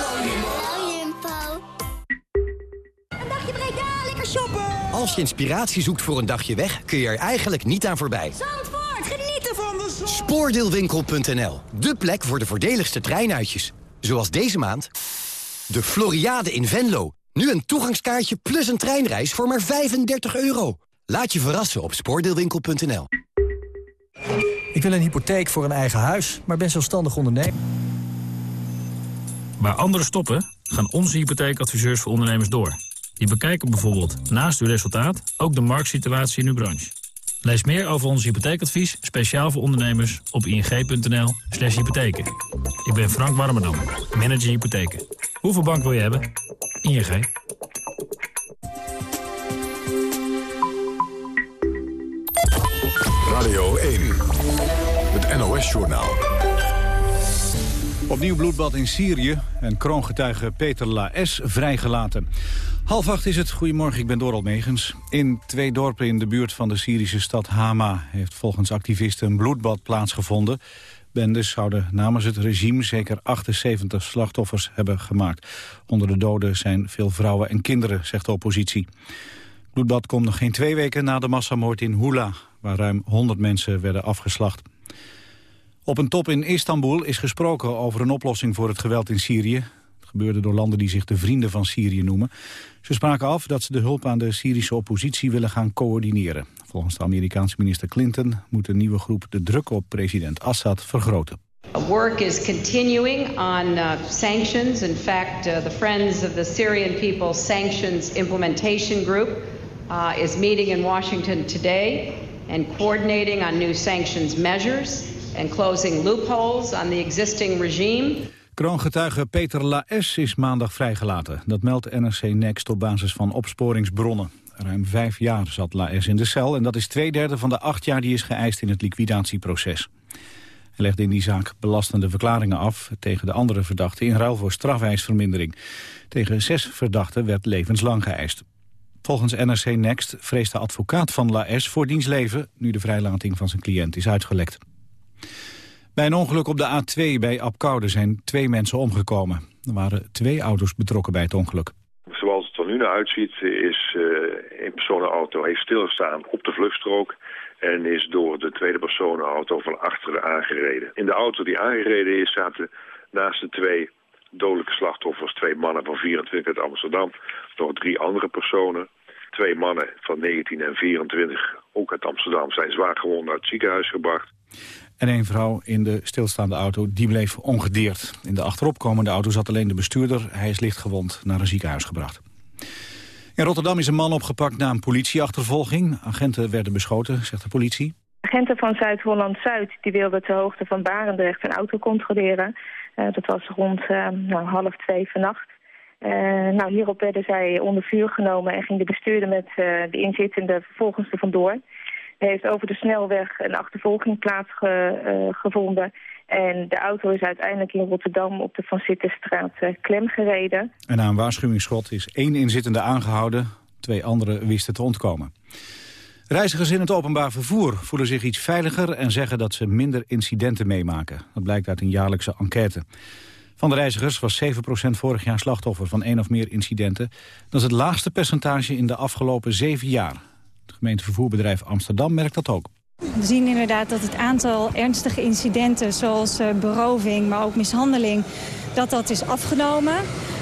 Als je inspiratie zoekt voor een dagje weg, kun je er eigenlijk niet aan voorbij. Zandvoort, genieten van de zon! Spoordeelwinkel.nl, de plek voor de voordeligste treinuitjes. Zoals deze maand de Floriade in Venlo. Nu een toegangskaartje plus een treinreis voor maar 35 euro. Laat je verrassen op spoordeelwinkel.nl. Ik wil een hypotheek voor een eigen huis, maar ben zelfstandig ondernemer. Waar anderen stoppen, gaan onze hypotheekadviseurs voor ondernemers door. Die bekijken bijvoorbeeld naast uw resultaat ook de marktsituatie in uw branche. Lees meer over ons hypotheekadvies, speciaal voor ondernemers, op ing.nl slash hypotheken. Ik ben Frank Warmerdam, manager hypotheken. Hoeveel bank wil je hebben? ING. Radio 1, het NOS-journaal. Opnieuw bloedbad in Syrië en kroongetuige Peter Laes vrijgelaten. Half acht is het. Goedemorgen, ik ben Doral Megens. In twee dorpen in de buurt van de Syrische stad Hama... heeft volgens activisten een bloedbad plaatsgevonden. Bendes zouden namens het regime zeker 78 slachtoffers hebben gemaakt. Onder de doden zijn veel vrouwen en kinderen, zegt de oppositie. Bloedbad komt nog geen twee weken na de massamoord in Hula... waar ruim 100 mensen werden afgeslacht. Op een top in Istanbul is gesproken over een oplossing voor het geweld in Syrië. Het gebeurde door landen die zich de vrienden van Syrië noemen. Ze spraken af dat ze de hulp aan de Syrische oppositie willen gaan coördineren. Volgens de Amerikaanse minister Clinton moet de nieuwe groep de druk op president Assad vergroten. Work is continuing on uh, sanctions. In fact, uh, the Friends of the Syrian People Sanctions Implementation Group uh, is meeting in Washington today and coordinating on new sanctions measures and closing loopholes on the existing regime. Kroongetuige Peter Laes is maandag vrijgelaten. Dat meldt NRC Next op basis van opsporingsbronnen. Ruim vijf jaar zat Laes in de cel en dat is twee derde van de acht jaar die is geëist in het liquidatieproces. Hij legde in die zaak belastende verklaringen af tegen de andere verdachten in ruil voor strafeisvermindering. Tegen zes verdachten werd levenslang geëist. Volgens NRC Next vreest de advocaat van Laes voor diens leven nu de vrijlating van zijn cliënt is uitgelekt. Bij een ongeluk op de A2 bij Apkoude zijn twee mensen omgekomen. Er waren twee auto's betrokken bij het ongeluk. Zoals het er nu naar uitziet is uh, een personenauto heeft stilgestaan op de vluchtstrook en is door de tweede personenauto van achteren aangereden. In de auto die aangereden is zaten naast de twee dodelijke slachtoffers, twee mannen van 24 uit Amsterdam, nog drie andere personen. Twee mannen van 19 en 24, ook uit Amsterdam, zijn zwaar gewond naar het ziekenhuis gebracht. En een vrouw in de stilstaande auto, die bleef ongedeerd. In de achteropkomende auto zat alleen de bestuurder. Hij is lichtgewond naar een ziekenhuis gebracht. In Rotterdam is een man opgepakt na een politieachtervolging. Agenten werden beschoten, zegt de politie. Agenten van Zuid-Holland-Zuid wilden ter hoogte van Barendrecht een auto controleren. Uh, dat was rond uh, nou, half twee vannacht. Uh, nou, hierop werden zij onder vuur genomen en ging de bestuurder met de inzittende vervolgens er vandoor. Heeft over de snelweg een achtervolging plaatsgevonden. en de auto is uiteindelijk in Rotterdam op de Van Sittenstraat uh, klem gereden. En na een waarschuwingsschot is één inzittende aangehouden. Twee anderen wisten te ontkomen. Reizigers in het openbaar vervoer voelen zich iets veiliger... en zeggen dat ze minder incidenten meemaken. Dat blijkt uit een jaarlijkse enquête. Van de reizigers was 7% vorig jaar slachtoffer van één of meer incidenten. Dat is het laagste percentage in de afgelopen zeven jaar. Gemeentevervoerbedrijf Amsterdam merkt dat ook. We zien inderdaad dat het aantal ernstige incidenten zoals uh, beroving, maar ook mishandeling, dat dat is afgenomen.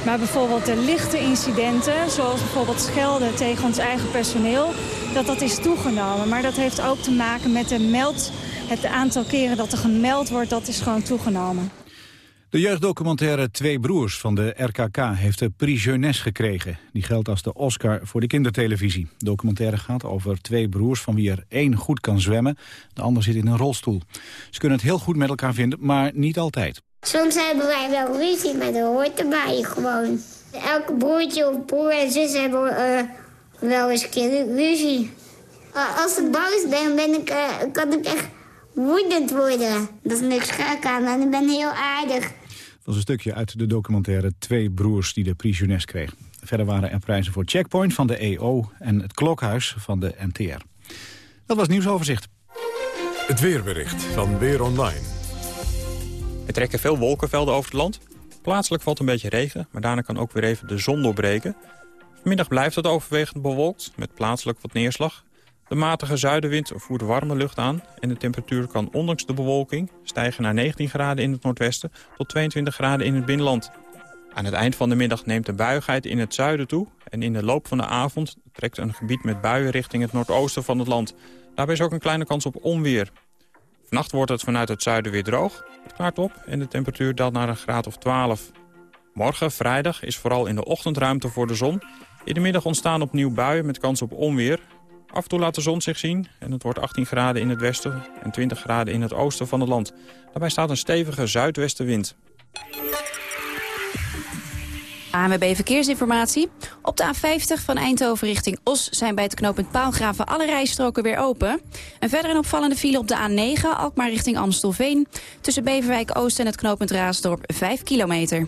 Maar bijvoorbeeld de lichte incidenten, zoals bijvoorbeeld schelden tegen ons eigen personeel, dat dat is toegenomen. Maar dat heeft ook te maken met de meld, het aantal keren dat er gemeld wordt, dat is gewoon toegenomen. De jeugddocumentaire Twee Broers van de RKK heeft de Prix Jeunesse gekregen. Die geldt als de Oscar voor de kindertelevisie. De documentaire gaat over twee broers van wie er één goed kan zwemmen. De ander zit in een rolstoel. Ze kunnen het heel goed met elkaar vinden, maar niet altijd. Soms hebben wij wel ruzie, maar dat hoort erbij gewoon. Elke broertje of broer en zus hebben uh, wel eens een ruzie. Uh, als ik boos ben, ben ik, uh, kan ik echt woedend worden. Dat is niks gek aan en ik ben heel aardig. Dat is een stukje uit de documentaire Twee Broers die de Prix Jeunesse kreeg. Verder waren er prijzen voor Checkpoint van de EO en het Klokhuis van de NTR. Dat was nieuwsoverzicht. Het weerbericht van Weer Online. Er trekken veel wolkenvelden over het land. Plaatselijk valt een beetje regen, maar daarna kan ook weer even de zon doorbreken. Vanmiddag blijft het overwegend bewolkt, met plaatselijk wat neerslag. De matige zuidenwind voert warme lucht aan... en de temperatuur kan ondanks de bewolking stijgen naar 19 graden in het noordwesten... tot 22 graden in het binnenland. Aan het eind van de middag neemt de buigheid in het zuiden toe... en in de loop van de avond trekt een gebied met buien richting het noordoosten van het land. Daarbij is ook een kleine kans op onweer. Vannacht wordt het vanuit het zuiden weer droog. Het klaart op en de temperatuur daalt naar een graad of 12. Morgen, vrijdag, is vooral in de ochtend ruimte voor de zon. In de middag ontstaan opnieuw buien met kans op onweer. Af en toe laat de zon zich zien en het wordt 18 graden in het westen en 20 graden in het oosten van het land. Daarbij staat een stevige zuidwestenwind. ANWB Verkeersinformatie. Op de A50 van Eindhoven richting Os zijn bij het knooppunt Paalgraven alle rijstroken weer open. En verder een opvallende file op de A9, Alkmaar richting Amstelveen. Tussen Beverwijk Oost en het knooppunt Raasdorp 5 kilometer.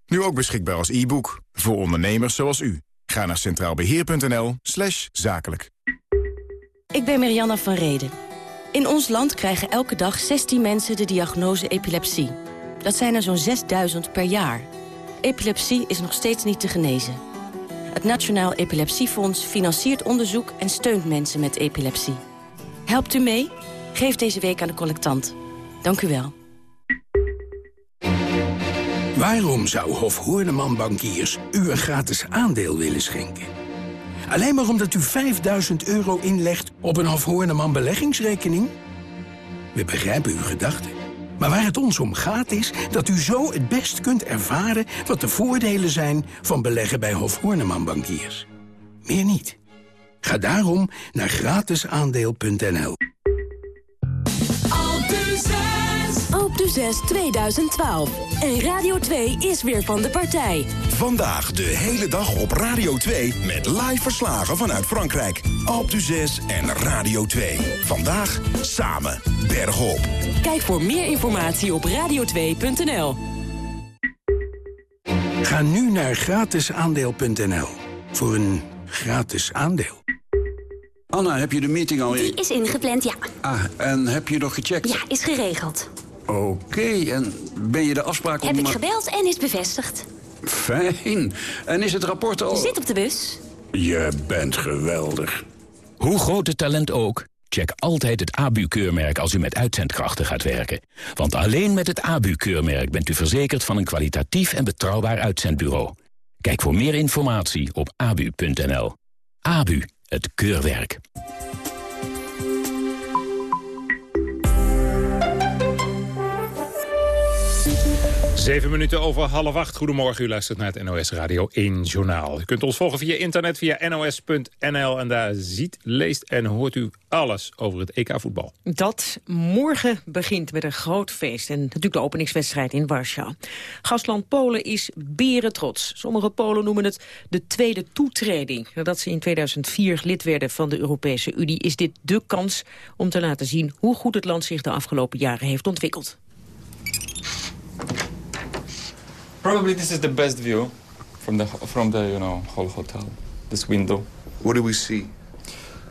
Nu ook beschikbaar als e-book. Voor ondernemers zoals u. Ga naar centraalbeheer.nl slash zakelijk. Ik ben Marianne van Reden. In ons land krijgen elke dag 16 mensen de diagnose epilepsie. Dat zijn er zo'n 6000 per jaar. Epilepsie is nog steeds niet te genezen. Het Nationaal Epilepsiefonds financiert onderzoek en steunt mensen met epilepsie. Helpt u mee? Geef deze week aan de collectant. Dank u wel. Waarom zou Hof Hoorneman Bankiers u een gratis aandeel willen schenken? Alleen maar omdat u 5000 euro inlegt op een Hof Hoorneman beleggingsrekening? We begrijpen uw gedachten. Maar waar het ons om gaat is dat u zo het best kunt ervaren... wat de voordelen zijn van beleggen bij Hof Hoorneman Bankiers. Meer niet. Ga daarom naar gratisaandeel.nl. Op de 6 2012. En Radio 2 is weer van de partij. Vandaag de hele dag op Radio 2 met live verslagen vanuit Frankrijk. Op de 6 en Radio 2. Vandaag samen bergop. Kijk voor meer informatie op radio2.nl. Ga nu naar gratisaandeel.nl voor een gratis aandeel. Anna, heb je de meeting al... Die is ingepland, ja. Ah, en heb je nog gecheckt? Ja, is geregeld. Oké, en ben je de afspraak... Heb ik gebeld en is bevestigd. Fijn. En is het rapport al... Zit op de bus. Je bent geweldig. Hoe groot het talent ook, check altijd het ABU-keurmerk als u met uitzendkrachten gaat werken. Want alleen met het ABU-keurmerk bent u verzekerd van een kwalitatief en betrouwbaar uitzendbureau. Kijk voor meer informatie op abu.nl. ABU, het keurwerk. Zeven minuten over half acht. Goedemorgen, u luistert naar het NOS Radio 1 Journaal. U kunt ons volgen via internet, via nos.nl. En daar ziet, leest en hoort u alles over het EK-voetbal. Dat morgen begint met een groot feest. En natuurlijk de openingswedstrijd in Warschau. Gastland Polen is beren trots. Sommige Polen noemen het de tweede toetreding. Nadat ze in 2004 lid werden van de Europese Unie... is dit de kans om te laten zien hoe goed het land zich de afgelopen jaren heeft ontwikkeld. Probably this is the best view from the from the you know whole hotel. This window. What do we see?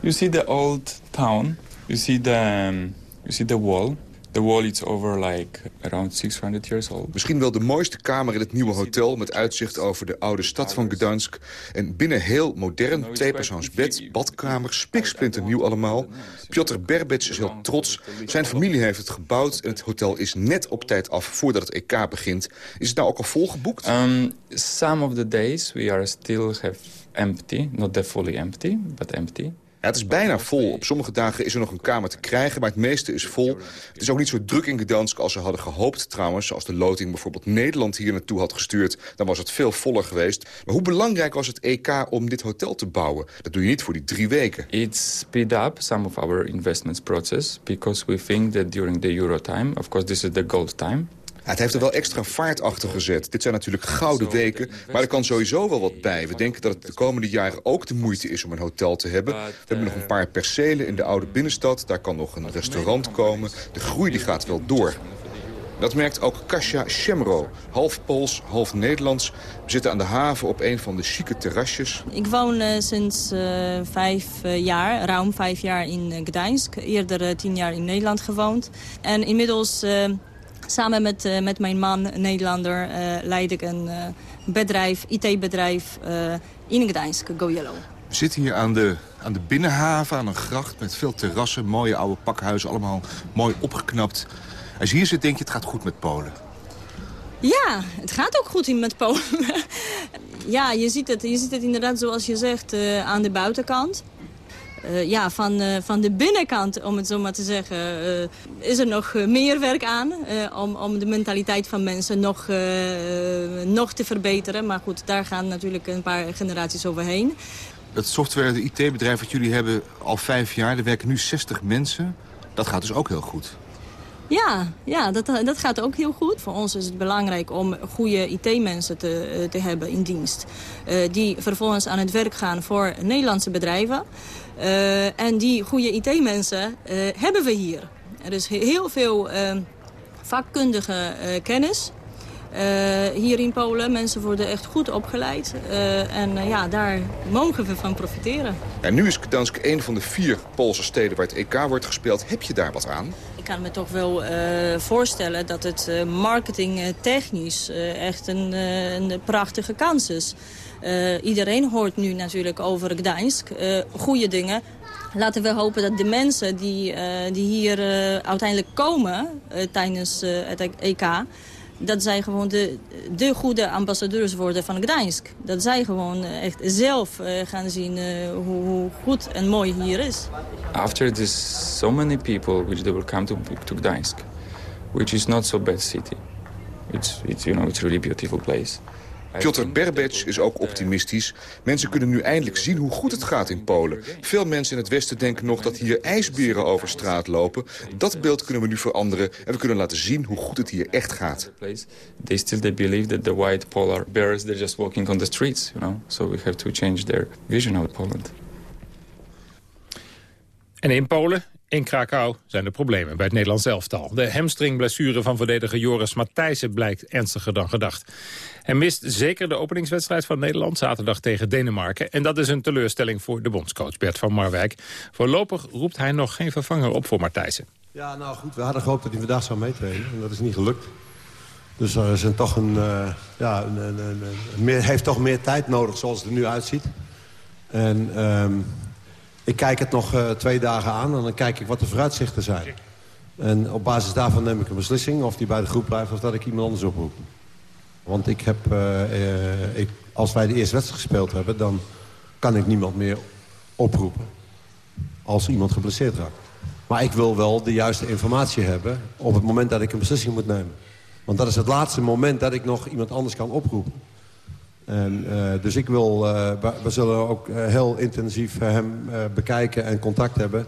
You see the old town. You see the um, you see the wall. The wall is over like around 600 years old. Misschien wel de mooiste kamer in het nieuwe hotel... met uitzicht over de oude stad van Gdansk. En binnen heel modern, tweepersoonsbed, badkamer, spiksplinternieuw allemaal. Piotr Berbets is heel trots. Zijn familie heeft het gebouwd en het hotel is net op tijd af voordat het EK begint. Is het nou ook al volgeboekt? Um, some of the days we are still have empty. Not that fully empty, but empty. Het is bijna vol. Op sommige dagen is er nog een kamer te krijgen, maar het meeste is vol. Het is ook niet zo druk in Gdansk als ze hadden gehoopt trouwens. Als de loting bijvoorbeeld Nederland hier naartoe had gestuurd... dan was het veel voller geweest. Maar hoe belangrijk was het EK om dit hotel te bouwen? Dat doe je niet voor die drie weken. It speed up some of our investments process... because we think that during the Euro time... of course this is the gold time... Ja, het heeft er wel extra vaart achter gezet. Dit zijn natuurlijk gouden weken, maar er kan sowieso wel wat bij. We denken dat het de komende jaren ook de moeite is om een hotel te hebben. We hebben nog een paar percelen in de oude binnenstad. Daar kan nog een restaurant komen. De groei die gaat wel door. Dat merkt ook Kasia Shemro, half Pools, half Nederlands. We zitten aan de haven op een van de chique terrasjes. Ik woon uh, sinds uh, vijf uh, jaar, ruim vijf jaar in Gdańsk. Eerder tien jaar in Nederland gewoond. En inmiddels samen met, met mijn man, Nederlander, leid ik een bedrijf, IT-bedrijf in Gdańsk, GoYellow. We zitten hier aan de, aan de binnenhaven, aan een gracht met veel terrassen. Mooie oude pakhuizen, allemaal mooi opgeknapt. Als je hier zit, denk je, het gaat goed met Polen. Ja, het gaat ook goed in met Polen. ja, je ziet, het, je ziet het inderdaad zoals je zegt uh, aan de buitenkant. Uh, ja, van, uh, van de binnenkant, om het zo maar te zeggen, is er nog meer werk aan. om, om de mentaliteit van mensen nog, nog te verbeteren. Maar goed, daar gaan natuurlijk een paar generaties overheen. Dat software, de IT-bedrijf wat jullie hebben al vijf jaar, er werken nu 60 mensen. Dat gaat dus ook heel goed. Ja, ja dat, dat gaat ook heel goed. Voor ons is het belangrijk om goede IT-mensen te, te hebben in dienst. Uh, die vervolgens aan het werk gaan voor Nederlandse bedrijven. Uh, en die goede IT-mensen uh, hebben we hier. Er is heel veel vakkundige kennis hier in Polen. Mensen worden echt goed opgeleid. en ja, daar mogen we van profiteren. En nu is Gdansk een van de vier Poolse steden waar het EK wordt gespeeld. Heb je daar wat aan? Ik kan me toch wel voorstellen dat het marketingtechnisch echt een, een, prachtige kans is. Iedereen hoort nu natuurlijk over Gdańsk, goede dingen. Laten we hopen dat de mensen die, die hier uiteindelijk komen tijdens het EK dat zij gewoon de, de goede ambassadeurs worden van Gdańsk. Dat zij gewoon echt zelf uh, gaan zien uh, hoe, hoe, goed en mooi hier is. After this, so many people which they will come to, to Gdańsk, which is not so bad city. It's, it's, you know, it's really beautiful place. Piotr Berbec is ook optimistisch. Mensen kunnen nu eindelijk zien hoe goed het gaat in Polen. Veel mensen in het Westen denken nog dat hier ijsberen over straat lopen. Dat beeld kunnen we nu veranderen en we kunnen laten zien hoe goed het hier echt gaat. They still they believe that the white polar bears they're just walking on the streets, you know. So we have to change their vision of Poland. En in Polen in Krakau zijn er problemen bij het Nederlands elftal. De hamstringblessure van verdediger Joris Matthijssen blijkt ernstiger dan gedacht. Hij mist zeker de openingswedstrijd van Nederland zaterdag tegen Denemarken. En dat is een teleurstelling voor de bondscoach Bert van Marwijk. Voorlopig roept hij nog geen vervanger op voor Matthijssen. Ja, nou goed, we hadden gehoopt dat hij vandaag zou meetreden. En dat is niet gelukt. Dus er toch een, uh, ja, een, een, heeft toch meer tijd nodig zoals het er nu uitziet. En um, ik kijk het nog uh, twee dagen aan en dan kijk ik wat de vooruitzichten zijn. En op basis daarvan neem ik een beslissing of die bij de groep blijft of dat ik iemand anders oproep. Want ik heb, uh, ik, als wij de eerste wedstrijd gespeeld hebben... dan kan ik niemand meer oproepen als iemand geblesseerd raakt. Maar ik wil wel de juiste informatie hebben op het moment dat ik een beslissing moet nemen. Want dat is het laatste moment dat ik nog iemand anders kan oproepen. En, uh, dus ik wil, uh, we zullen ook uh, heel intensief hem bekijken en contact hebben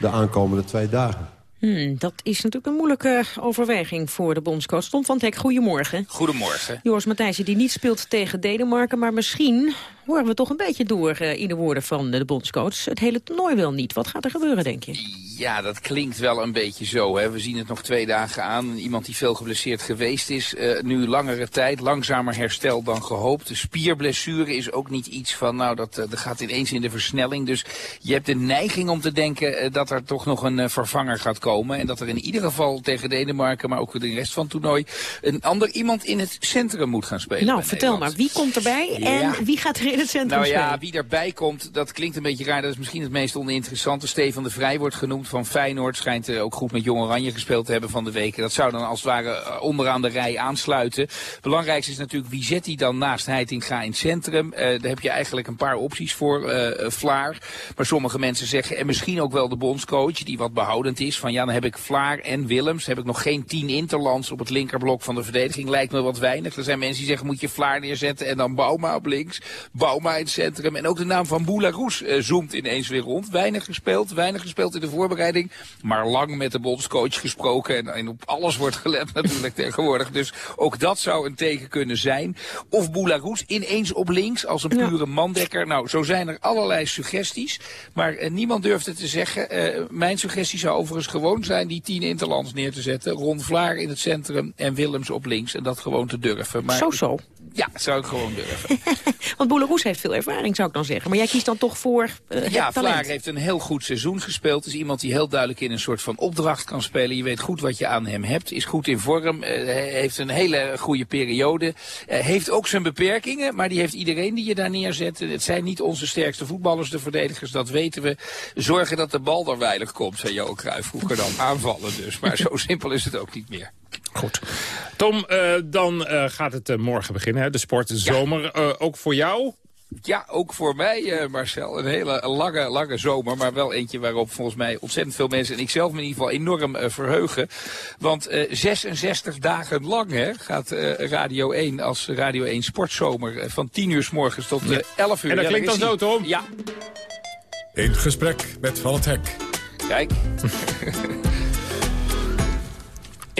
de aankomende twee dagen. Hmm, dat is natuurlijk een moeilijke overweging voor de bondscoach. Tom van Hek, goedemorgen. Goedemorgen. Joris Matthijssen die niet speelt tegen Denemarken... maar misschien horen we toch een beetje door in de woorden van de bondscoach. Het hele toernooi wel niet. Wat gaat er gebeuren, denk je? Ja, dat klinkt wel een beetje zo. Hè. We zien het nog twee dagen aan. Iemand die veel geblesseerd geweest is. Uh, nu langere tijd, langzamer herstel dan gehoopt. De spierblessure is ook niet iets van, nou, dat, uh, dat gaat ineens in de versnelling. Dus je hebt de neiging om te denken uh, dat er toch nog een vervanger gaat komen. En dat er in ieder geval tegen Denemarken, maar ook de rest van het toernooi... een ander iemand in het centrum moet gaan spelen. Nou, vertel maar. Wie komt erbij ja. en wie gaat er in het centrum nou, ja, wie erbij komt, dat klinkt een beetje raar. Dat is misschien het meest oninteressante. Stefan de Vrij wordt genoemd van Feyenoord. Schijnt uh, ook goed met Jong Oranje gespeeld te hebben van de week. Dat zou dan als het ware uh, onderaan de rij aansluiten. Belangrijkste is natuurlijk wie zet hij dan naast Heitinga in het centrum. Uh, daar heb je eigenlijk een paar opties voor. Vlaar. Maar sommige mensen zeggen, en misschien ook wel de bondscoach die wat behoudend is. Van ja, dan heb ik Vlaar en Willems. heb ik nog geen tien interlands op het linkerblok van de verdediging. Lijkt me wat weinig. Er zijn mensen die zeggen, moet je Vlaar neerzetten en dan Bouma op links. Bauma in het centrum. En ook de naam van Boularoes uh, zoomt ineens weer rond. Weinig gespeeld, weinig gespeeld in de voorbereiding. Maar lang met de bondscoach gesproken. En, en op alles wordt gelet natuurlijk tegenwoordig. Dus ook dat zou een teken kunnen zijn. Of Boularoes ineens op links als een pure mandekker. Nou, zo zijn er allerlei suggesties. Maar uh, niemand durft het te zeggen. Uh, mijn suggestie zou overigens gewoon zijn die tien interlands neer te zetten. Ron Vlaar in het centrum en Willems op links. En dat gewoon te durven. Maar zo, zo. Ja, zou ik gewoon durven. Want Boularoes heeft veel ervaring, zou ik dan zeggen. Maar jij kiest dan toch voor uh, Ja. Vlaar heeft een heel goed seizoen gespeeld. Is iemand die heel duidelijk in een soort van opdracht kan spelen. Je weet goed wat je aan hem hebt. Is goed in vorm. Uh, heeft een hele goede periode. Uh, heeft ook zijn beperkingen. Maar die heeft iedereen die je daar neerzet. Het zijn niet onze sterkste voetballers, de verdedigers. Dat weten we. Zorgen dat de bal er weinig komt, zei Johan Cruijff vroeger dan. Aanvallen dus. Maar zo simpel is het ook niet meer. Goed. Tom, uh, dan uh, gaat het uh, morgen beginnen, hè? de sportzomer. Ja. ook voor jou? Ja, ook voor mij, Marcel. Een hele lange, lange zomer, maar wel eentje waarop volgens mij ontzettend veel mensen... en ik zelf me in ieder geval enorm verheugen. Want 66 dagen lang hè, gaat Radio 1 als Radio 1 Sportzomer... van 10 uur s morgens tot ja. 11 uur. En dat klinkt dan zo, Tom? Ja. In gesprek met Van het Hek. Kijk.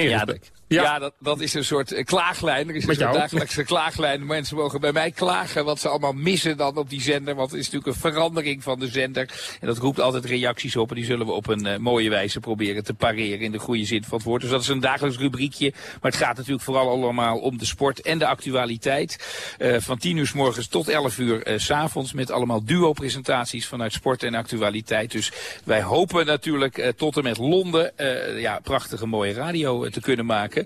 Ja, dat, ja. ja dat, dat, is een soort uh, klaaglijn. Er is een soort dagelijkse klaaglijn. Mensen mogen bij mij klagen wat ze allemaal missen dan op die zender. Want het is natuurlijk een verandering van de zender. En dat roept altijd reacties op. En die zullen we op een uh, mooie wijze proberen te pareren in de goede zin van het woord. Dus dat is een dagelijks rubriekje. Maar het gaat natuurlijk vooral allemaal om de sport en de actualiteit. Uh, van 10 uur s morgens tot 11 uur s avonds. Met allemaal duo-presentaties vanuit sport en actualiteit. Dus wij hopen natuurlijk tot en met Londen ja, prachtige mooie radio te kunnen maken.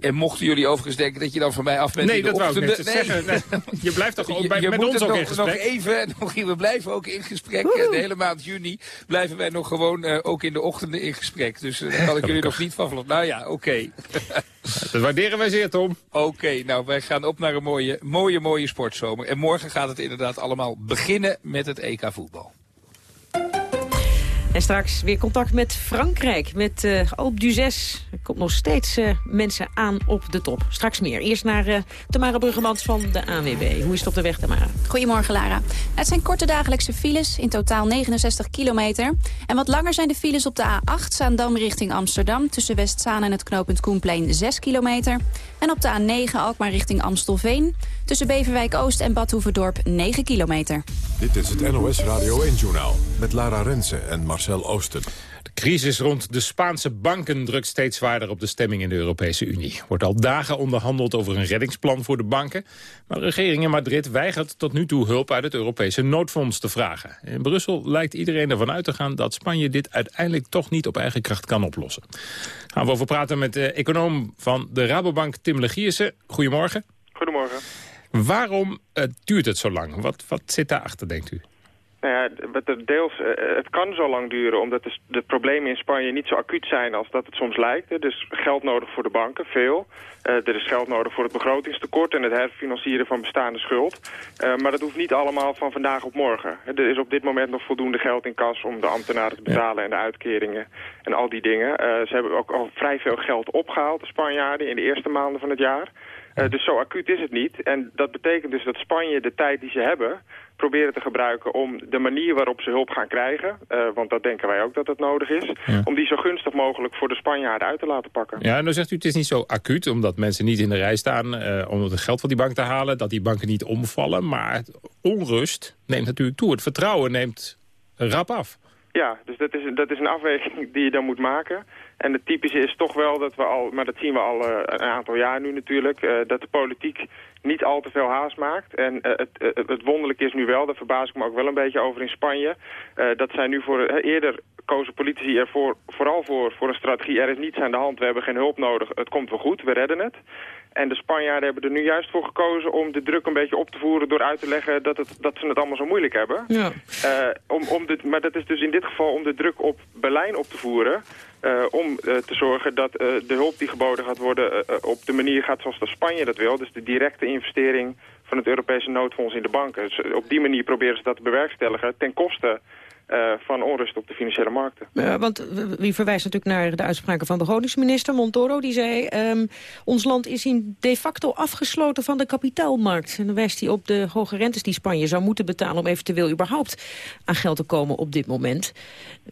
En mochten jullie overigens denken dat je dan van mij af bent nee, in de dat ochtend... wou ik net zeggen. Nee, je blijft toch ook bij, je, met ons ook nog, in gesprek? nog even, nog, we blijven ook in gesprek. De hele maand juni blijven wij nog gewoon uh, ook in de ochtenden in gesprek. Dus uh, daar kan ik jullie nog niet van. Nou ja, oké. Okay. dat waarderen wij zeer, Tom. Oké, okay, nou wij gaan op naar een mooie, mooie, mooie sportzomer. En morgen gaat het inderdaad allemaal beginnen met het EK voetbal. En straks weer contact met Frankrijk, met uh, Alpe d'Huez. Er komt nog steeds uh, mensen aan op de top. Straks meer. Eerst naar uh, Tamara Bruggemans van de ANWB. Hoe is het op de weg, Tamara? Goedemorgen, Lara. Het zijn korte dagelijkse files, in totaal 69 kilometer. En wat langer zijn de files op de A8, Zaandam richting Amsterdam... tussen Westzaan en het knooppunt Koenplein 6 kilometer. En op de A9 Alkmaar richting Amstelveen... tussen Beverwijk Oost en Badhoevedorp 9 kilometer. Dit is het NOS Radio 1-journaal met Lara Rensen en Marcel Oosten. De crisis rond de Spaanse banken drukt steeds zwaarder op de stemming in de Europese Unie. Wordt al dagen onderhandeld over een reddingsplan voor de banken. Maar de regering in Madrid weigert tot nu toe hulp uit het Europese noodfonds te vragen. In Brussel lijkt iedereen ervan uit te gaan dat Spanje dit uiteindelijk toch niet op eigen kracht kan oplossen. Gaan we over praten met de econoom van de Rabobank, Tim Legiersen. Goedemorgen. Goedemorgen. Waarom uh, duurt het zo lang? Wat, wat zit daarachter, denkt u? Nou ja, deels, het kan zo lang duren omdat de, de, problemen in Spanje niet zo acuut zijn als dat het soms lijkt. Dus geld nodig voor de banken, veel. Uh, er is geld nodig voor het begrotingstekort en het herfinancieren van bestaande schuld. Maar dat hoeft niet allemaal van vandaag op morgen. Er is op dit moment nog voldoende geld in kas om de ambtenaren te betalen en de uitkeringen en al die dingen. Ze hebben ook al vrij veel geld opgehaald, de Spanjaarden, in de eerste maanden van het jaar. Uh, dus zo acuut is het niet. En dat betekent dus dat Spanje de tijd die ze hebben proberen te gebruiken om de manier waarop ze hulp gaan krijgen, uh, want dat denken wij ook dat dat nodig is, ja. om die zo gunstig mogelijk voor de Spanjaarden uit te laten pakken. Ja, en dan zegt u het is niet zo acuut, omdat mensen niet in de rij staan uh, om het geld van die bank te halen, dat die banken niet omvallen, maar onrust neemt natuurlijk toe. Het vertrouwen neemt rap af. Ja, dus dat is, dat is een afweging die je dan moet maken. En het typische is toch wel dat we al, maar dat zien we al uh, een aantal jaar nu natuurlijk, uh, dat de politiek niet al te veel haast maakt. En uh, het, het wonderlijke is nu wel, daar verbaas ik me ook wel een beetje over in Spanje, dat zij nu voor, eerder kozen politici ervoor vooral voor, voor een strategie, er is niets aan de hand, we hebben geen hulp nodig, het komt wel goed, we redden het. En de Spanjaarden hebben er nu juist voor gekozen om de druk een beetje op te voeren... door uit te leggen dat, het, dat ze het allemaal zo moeilijk hebben. Ja. Uh, om, om de, maar dat is dus in dit geval om de druk op Berlijn op te voeren... Uh, om uh, te zorgen dat de hulp die geboden gaat worden op de manier gaat zoals de Spanje dat wil. Dus de directe investering van het Europese noodfonds in de banken. Dus op die manier proberen ze dat te bewerkstelligen ten koste eh, van onrust op de financiële markten. Ja, want wie verwijst natuurlijk naar de uitspraken van de begrotingsminister Montoro. Die zei, ehm, ons land is in de facto afgesloten van de kapitaalmarkt. En dan wijst hij op de hoge rentes die Spanje zou moeten betalen... om eventueel überhaupt aan geld te komen op dit moment.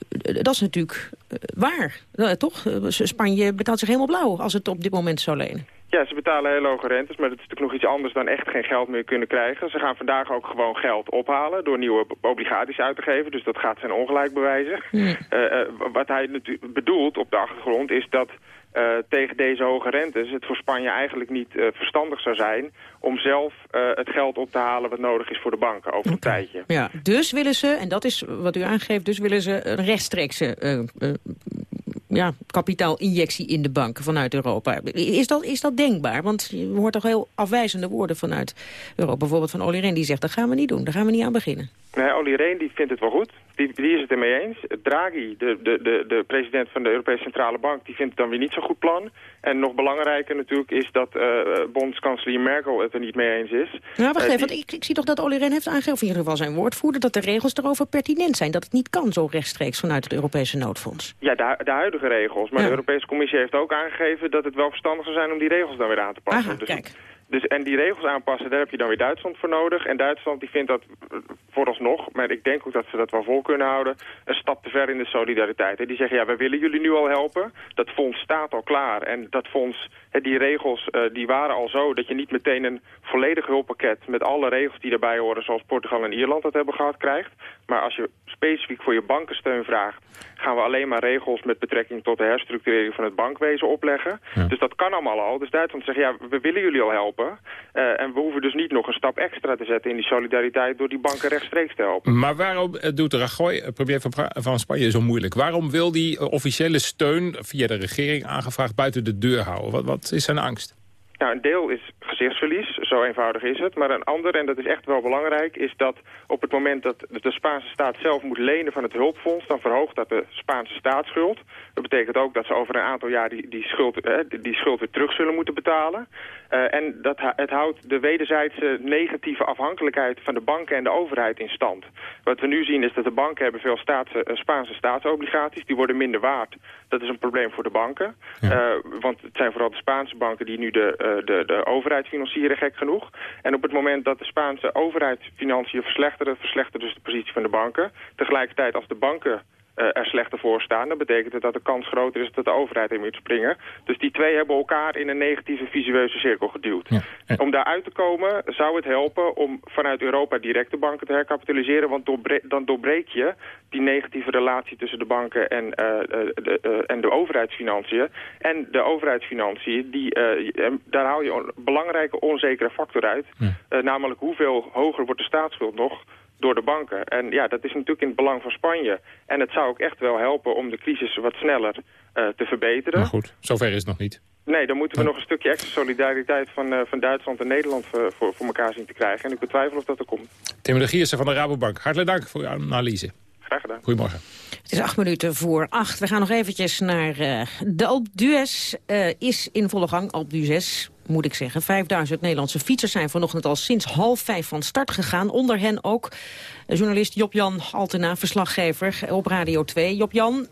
Eh, dat is natuurlijk eh, waar, toch? Spanje betaalt zich helemaal blauw als het op dit moment zou lenen. Ja, ze betalen heel hoge rentes, maar dat is natuurlijk nog iets anders dan echt geen geld meer kunnen krijgen. Ze gaan vandaag ook gewoon geld ophalen door nieuwe obligaties uit te geven. Dus dat gaat zijn ongelijk bewijzen. Uh, wat hij natuurlijk bedoelt op de achtergrond is dat uh, tegen deze hoge rentes het voor Spanje eigenlijk niet uh, verstandig zou zijn om zelf het geld op te halen wat nodig is voor de banken over een tijdje. Ja, dus willen ze, en dat is wat u aangeeft, dus willen ze een rechtstreekse ja, kapitaalinjectie in de banken vanuit Europa. Is dat, is dat denkbaar? Want je hoort toch heel afwijzende woorden vanuit Europa. Bijvoorbeeld van Olly die zegt, dat gaan we niet doen. Daar gaan we niet aan beginnen. Nee, Olly die vindt het wel goed. Die, die is het ermee eens. Draghi, de, de, de, de president van de Europese Centrale Bank, die vindt het dan weer niet zo'n goed plan. En nog belangrijker natuurlijk is dat uh, bondskanselier Merkel het er niet mee eens is. Nou, wacht uh, even, want ik, ik, zie toch dat Olly Rehn heeft aangegeven, in ieder geval zijn woordvoerder, dat de regels erover pertinent zijn. Dat het niet kan zo rechtstreeks vanuit het Europese noodfonds. Ja, de, de huidige regels. Maar ja. de Europese Commissie heeft ook aangegeven dat het wel verstandig zou zijn om die regels dan weer aan te passen. Aha, dus, kijk. Dus, en die regels aanpassen, daar heb je dan weer Duitsland voor nodig. En Duitsland die vindt dat vooralsnog, maar ik denk ook dat ze dat wel vol kunnen houden, een stap te ver in de solidariteit. Die zeggen, ja, we willen jullie nu al helpen. Dat fonds staat al klaar. En dat fonds, die regels, uh, die waren al zo dat je niet meteen een volledig hulppakket met alle regels die daarbij horen, zoals Portugal en Ierland dat hebben gehad, krijgt. Maar als je specifiek voor je bankensteun vraagt, gaan we alleen maar regels met betrekking tot de herstructurering van het bankwezen opleggen. Ja. Dus dat kan allemaal al. Dus Duitsland zegt, ja, we willen jullie al helpen. Uh, en we hoeven dus niet nog een stap extra te zetten in die solidariteit door die banken rechtstreeks te helpen. Maar waarom doet Rajoy, premier van, van Spanje, zo moeilijk? Waarom wil die officiële steun via de regering aangevraagd buiten de deur houden? Wat, wat is zijn angst? Nou, een deel is gezichtsverlies, zo eenvoudig is het. Maar een ander, en dat is echt wel belangrijk, is dat op het moment dat de Spaanse staat zelf moet lenen van het hulpfonds, dan verhoogt dat de Spaanse staatsschuld. Dat betekent ook dat ze over een aantal jaar die, die, schuld, eh, die schuld weer terug zullen moeten betalen. Uh, en dat, het houdt de wederzijdse negatieve afhankelijkheid van de banken en de overheid in stand. Wat we nu zien is dat de banken hebben veel staats, uh, Spaanse staatsobligaties. Die worden minder waard. Dat is een probleem voor de banken. Ja. Uh, want het zijn vooral de Spaanse banken die nu de, de, de overheid financieren, gek genoeg. En op het moment dat de Spaanse overheidsfinanciën verslechteren... verslechtert dus de positie van de banken. Tegelijkertijd als de banken er slechter voor staan... dan betekent het dat de kans groter is dat de overheid in moet springen. Dus die twee hebben elkaar in een negatieve visueuze cirkel geduwd. Ja. Ja. Om daaruit te komen zou het helpen om vanuit Europa direct de banken te herkapitaliseren... want doorbre dan doorbreek je die negatieve relatie tussen de banken en, uh, de, uh, en de overheidsfinanciën. En de overheidsfinanciën, die, daar haal je een belangrijke onzekere factor uit. Ja. namelijk hoeveel hoger wordt de staatsschuld nog door de banken. En ja, dat is natuurlijk in het belang van Spanje. En het zou ook echt wel helpen om de crisis wat sneller uh, te verbeteren. Maar goed, zover is het nog niet. Nee, dan moeten we nog een stukje extra solidariteit van, uh, van Duitsland en Nederland voor, voor, voor elkaar zien te krijgen. En ik betwijfel of dat er komt. Tim de Giersen van de Rabobank, hartelijk dank voor uw analyse. Graag gedaan. Goedemorgen. Het is acht minuten voor acht. We gaan nog eventjes naar uh, de Alpe d'Huez. Uh, is in volle gang, Alpe d'Huez moet ik zeggen. 5000 Nederlandse fietsers zijn vanochtend al sinds half vijf van start gegaan. Onder hen ook journalist Job-Jan Altena, verslaggever op Radio 2. Job-Jan, uh,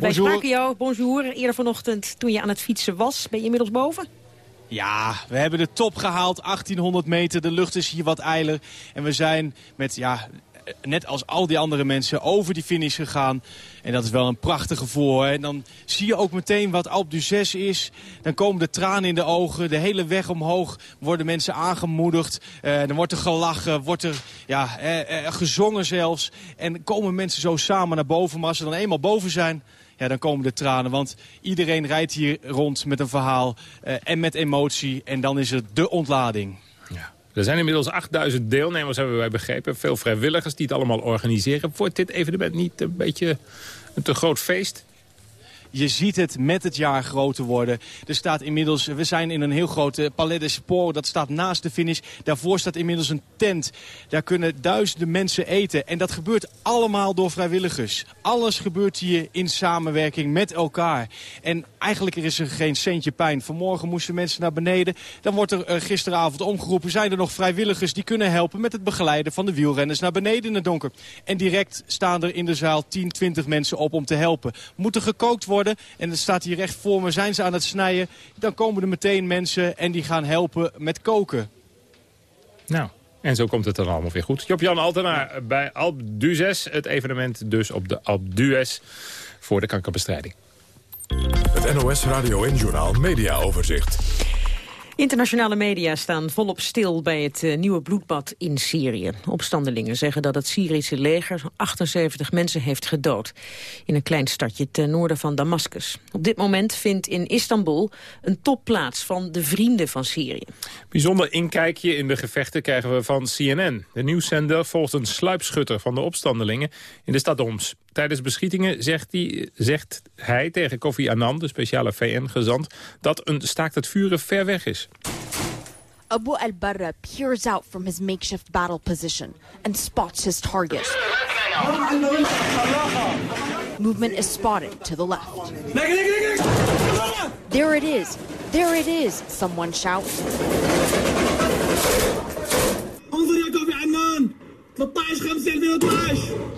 wij spraken jou, bonjour, eerder vanochtend toen je aan het fietsen was. Ben je inmiddels boven? Ja, we hebben de top gehaald, 1800 meter. De lucht is hier wat eiler. En we zijn met ja, net als al die andere mensen over die finish gegaan. En dat is wel een prachtig gevoel. En dan zie je ook meteen wat Alpe d'Huez is. Dan komen de tranen in de ogen. De hele weg omhoog worden mensen aangemoedigd. Uh, dan wordt er gelachen, wordt er ja, eh, eh, gezongen zelfs. En komen mensen zo samen naar boven. Maar als ze dan eenmaal boven zijn, ja, dan komen de tranen. Want iedereen rijdt hier rond met een verhaal en met emotie. En dan is het de ontlading. Er zijn inmiddels 8000 deelnemers, hebben wij begrepen. Veel vrijwilligers die het allemaal organiseren. Wordt dit evenement niet een beetje een te groot feest? Je ziet het met het jaar groter worden. Er staat inmiddels, we zijn in een heel grote Palais des Sports. Dat staat naast de finish. Daarvoor staat inmiddels een tent. Daar kunnen duizenden mensen eten. En dat gebeurt allemaal door vrijwilligers. Alles gebeurt hier in samenwerking met elkaar. En eigenlijk is er geen centje pijn. Vanmorgen moesten mensen naar beneden. Dan wordt er uh, gisteravond omgeroepen. Zijn er nog vrijwilligers die kunnen helpen met het begeleiden van de wielrenners naar beneden in het donker. En direct staan er in de zaal 10, 20 mensen op om te helpen. Moet er gekookt worden en het staat hier recht voor me. Zijn ze aan het snijden, dan komen er meteen mensen en die gaan helpen met koken. Nou, en zo komt het dan allemaal weer goed. Job-Jan Altena bij Alp d'Huez. Het evenement dus op de Alp d'Huez voor de kankerbestrijding. Het NOS Radio en Journaal Media Overzicht. Internationale media staan volop stil bij het uh, nieuwe bloedbad in Syrië. Opstandelingen zeggen dat het Syrische leger 78 mensen heeft gedood. In een klein stadje ten noorden van Damascus. Op dit moment vindt in Istanbul een topplaats van de Vrienden van Syrië. Bijzonder inkijkje in de gevechten krijgen we van CNN. De nieuwszender volgt een sluipschutter van de opstandelingen in de stad Homs. Tijdens beschietingen zegt hij, zegt hij tegen Kofi Annan, de speciale VN-gezant... dat een staakt het vuren ver weg is. Abu al-Barra peers out from his makeshift battle position and spots his target. Movement is spotted to the left. There it is! There it is! Someone shouts.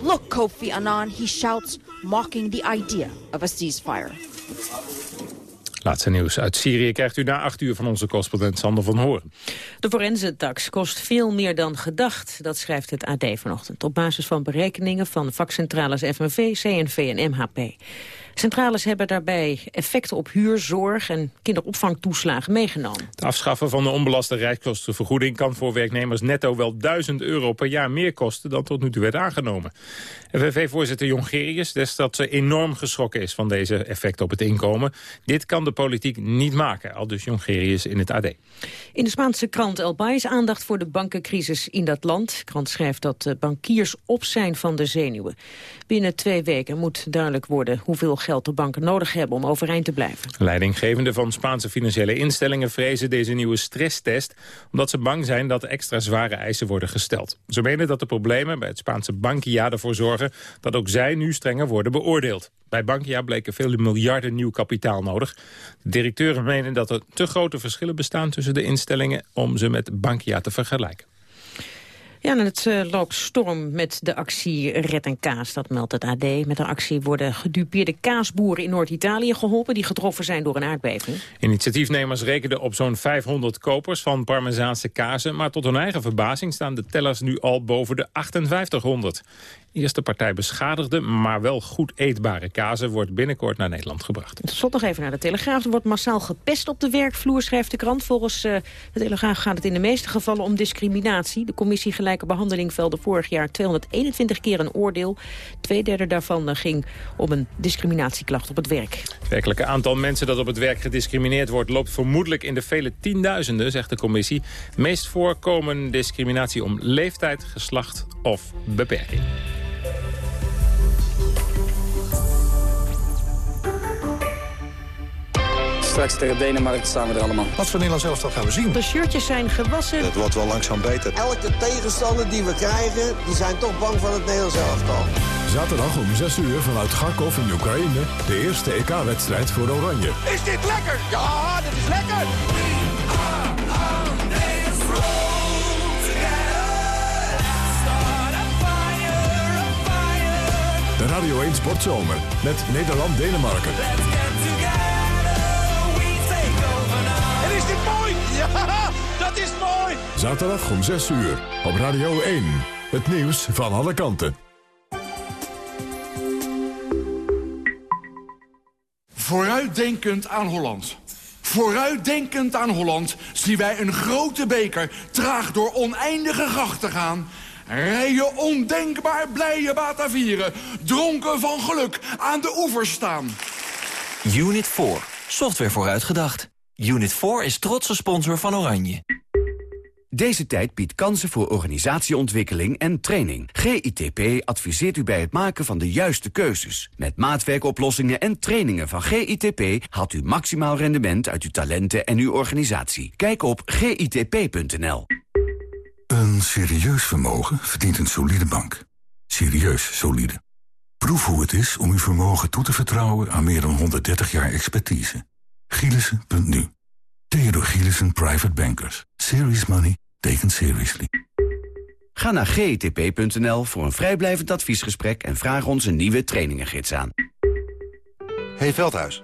Look, Kofi Annan, he shouts, mocking the idea of a ceasefire. Laatste nieuws uit Syrië krijgt u na acht uur van onze correspondent Sander van Hoorn. De forensentax kost veel meer dan gedacht, dat schrijft het AD vanochtend. Op basis van berekeningen van vakcentrales FNV, CNV en MHP. Centrales hebben daarbij effecten op huur, zorg en kinderopvangtoeslagen meegenomen. Het afschaffen van de onbelaste reiskostenvergoeding kan voor werknemers netto wel 1000 euro per jaar meer kosten dan tot nu toe werd aangenomen. FNV-voorzitter Jongerius zegt dat ze enorm geschrokken is van deze effecten op het inkomen. Dit kan de politiek niet maken, al dus Jongerius in het AD. In de Spaanse krant El País aandacht voor de bankencrisis in dat land. De krant schrijft dat de bankiers op zijn van de zenuwen. Binnen twee weken moet duidelijk worden hoeveel geld de banken nodig hebben om overeind te blijven. Leidinggevenden van Spaanse financiële instellingen vrezen deze nieuwe stresstest... omdat ze bang zijn dat extra zware eisen worden gesteld. Ze menen dat de problemen bij het Spaanse Bankia ervoor zorgen... dat ook zij nu strenger worden beoordeeld. Bij Bankia bleken veel miljarden nieuw kapitaal nodig. De directeuren menen dat er te grote verschillen bestaan tussen de instellingen... om ze met Bankia te vergelijken. Ja, en het uh, loopt storm met de actie Red en Kaas, dat meldt het AD. Met de actie worden gedupeerde kaasboeren in Noord-Italië geholpen... die getroffen zijn door een aardbeving. Initiatiefnemers rekenen op zo'n 500 kopers van Parmezaanse kazen... maar tot hun eigen verbazing staan de tellers nu al boven de 5800. Eerste partij beschadigde, maar wel goed eetbare kazen... wordt binnenkort naar Nederland gebracht. Tot slot nog even naar de Telegraaf. Er wordt massaal gepest op de werkvloer, schrijft de krant. Volgens uh, de Telegraaf gaat het in de meeste gevallen om discriminatie. De commissie Gelijke Behandeling velde vorig jaar 221 keer een oordeel. Tweederde daarvan ging om een discriminatieklacht op het werk. Het werkelijke aantal mensen dat op het werk gediscrimineerd wordt... loopt vermoedelijk in de vele tienduizenden, zegt de commissie. Meest voorkomen discriminatie om leeftijd, geslacht of beperking. Straks tegen Denemarken staan we er allemaal. Wat voor Nederlands elftal gaan we zien? De shirtjes zijn gewassen. Het wordt wel langzaam beter. Elke tegenstander die we krijgen, die zijn toch bang van het Nederlands elftal. Zaterdag om 6 uur vanuit Kharkov in Oekraïne. De eerste EK-wedstrijd voor Oranje. Is dit lekker? Ja, dit is lekker! De Radio 1 Sportzomer met Nederland-Denemarken. Is dit mooi? Ja, dat is mooi! Zaterdag om 6 uur op Radio 1. Het nieuws van alle kanten. Vooruitdenkend aan Holland. Vooruitdenkend aan Holland zien wij een grote beker traag door oneindige grachten gaan... Rijen ondenkbaar blije Batavieren, dronken van geluk, aan de oevers staan. Unit 4, software vooruitgedacht. Unit 4 is trotse sponsor van Oranje. Deze tijd biedt kansen voor organisatieontwikkeling en training. GITP adviseert u bij het maken van de juiste keuzes. Met maatwerkoplossingen en trainingen van GITP... haalt u maximaal rendement uit uw talenten en uw organisatie. Kijk op gitp.nl. Een serieus vermogen verdient een solide bank. Serieus solide. Proef hoe het is om uw vermogen toe te vertrouwen aan meer dan 130 jaar expertise. Gielissen.nu. Theodor Gielissen Private Bankers. Serious money taken seriously. Ga naar gitp.nl voor een vrijblijvend adviesgesprek... en vraag ons een nieuwe trainingengids aan. Hey Veldhuis,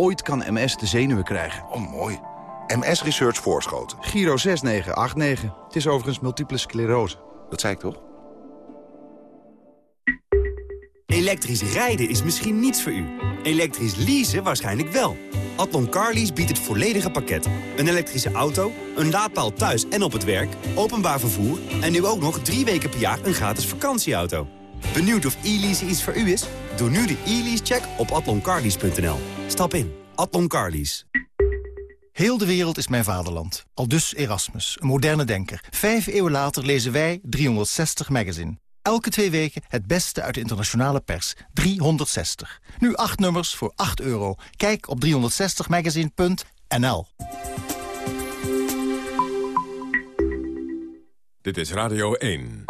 Ooit kan MS de zenuwen krijgen. Oh, mooi. MS Research Voorschoten. Giro 6989. Het is overigens multiple sclerose. Dat zei ik toch? Elektrisch rijden is misschien niets voor u. Elektrisch leasen waarschijnlijk wel. Adlon Carlease biedt het volledige pakket. Een elektrische auto, een laadpaal thuis en op het werk, openbaar vervoer... en nu ook nog drie weken per jaar een gratis vakantieauto. Benieuwd of e-lease iets voor u is? Doe nu de e-lease-check op atloncarlease.nl. Stap in. Adlon Carlease. Heel de wereld is mijn vaderland. Al dus Erasmus, een moderne denker. Vijf eeuwen later lezen wij 360 Magazine. Elke twee weken het beste uit de internationale pers. 360. Nu acht nummers voor 8 euro. Kijk op 360magazine.nl Dit is Radio 1.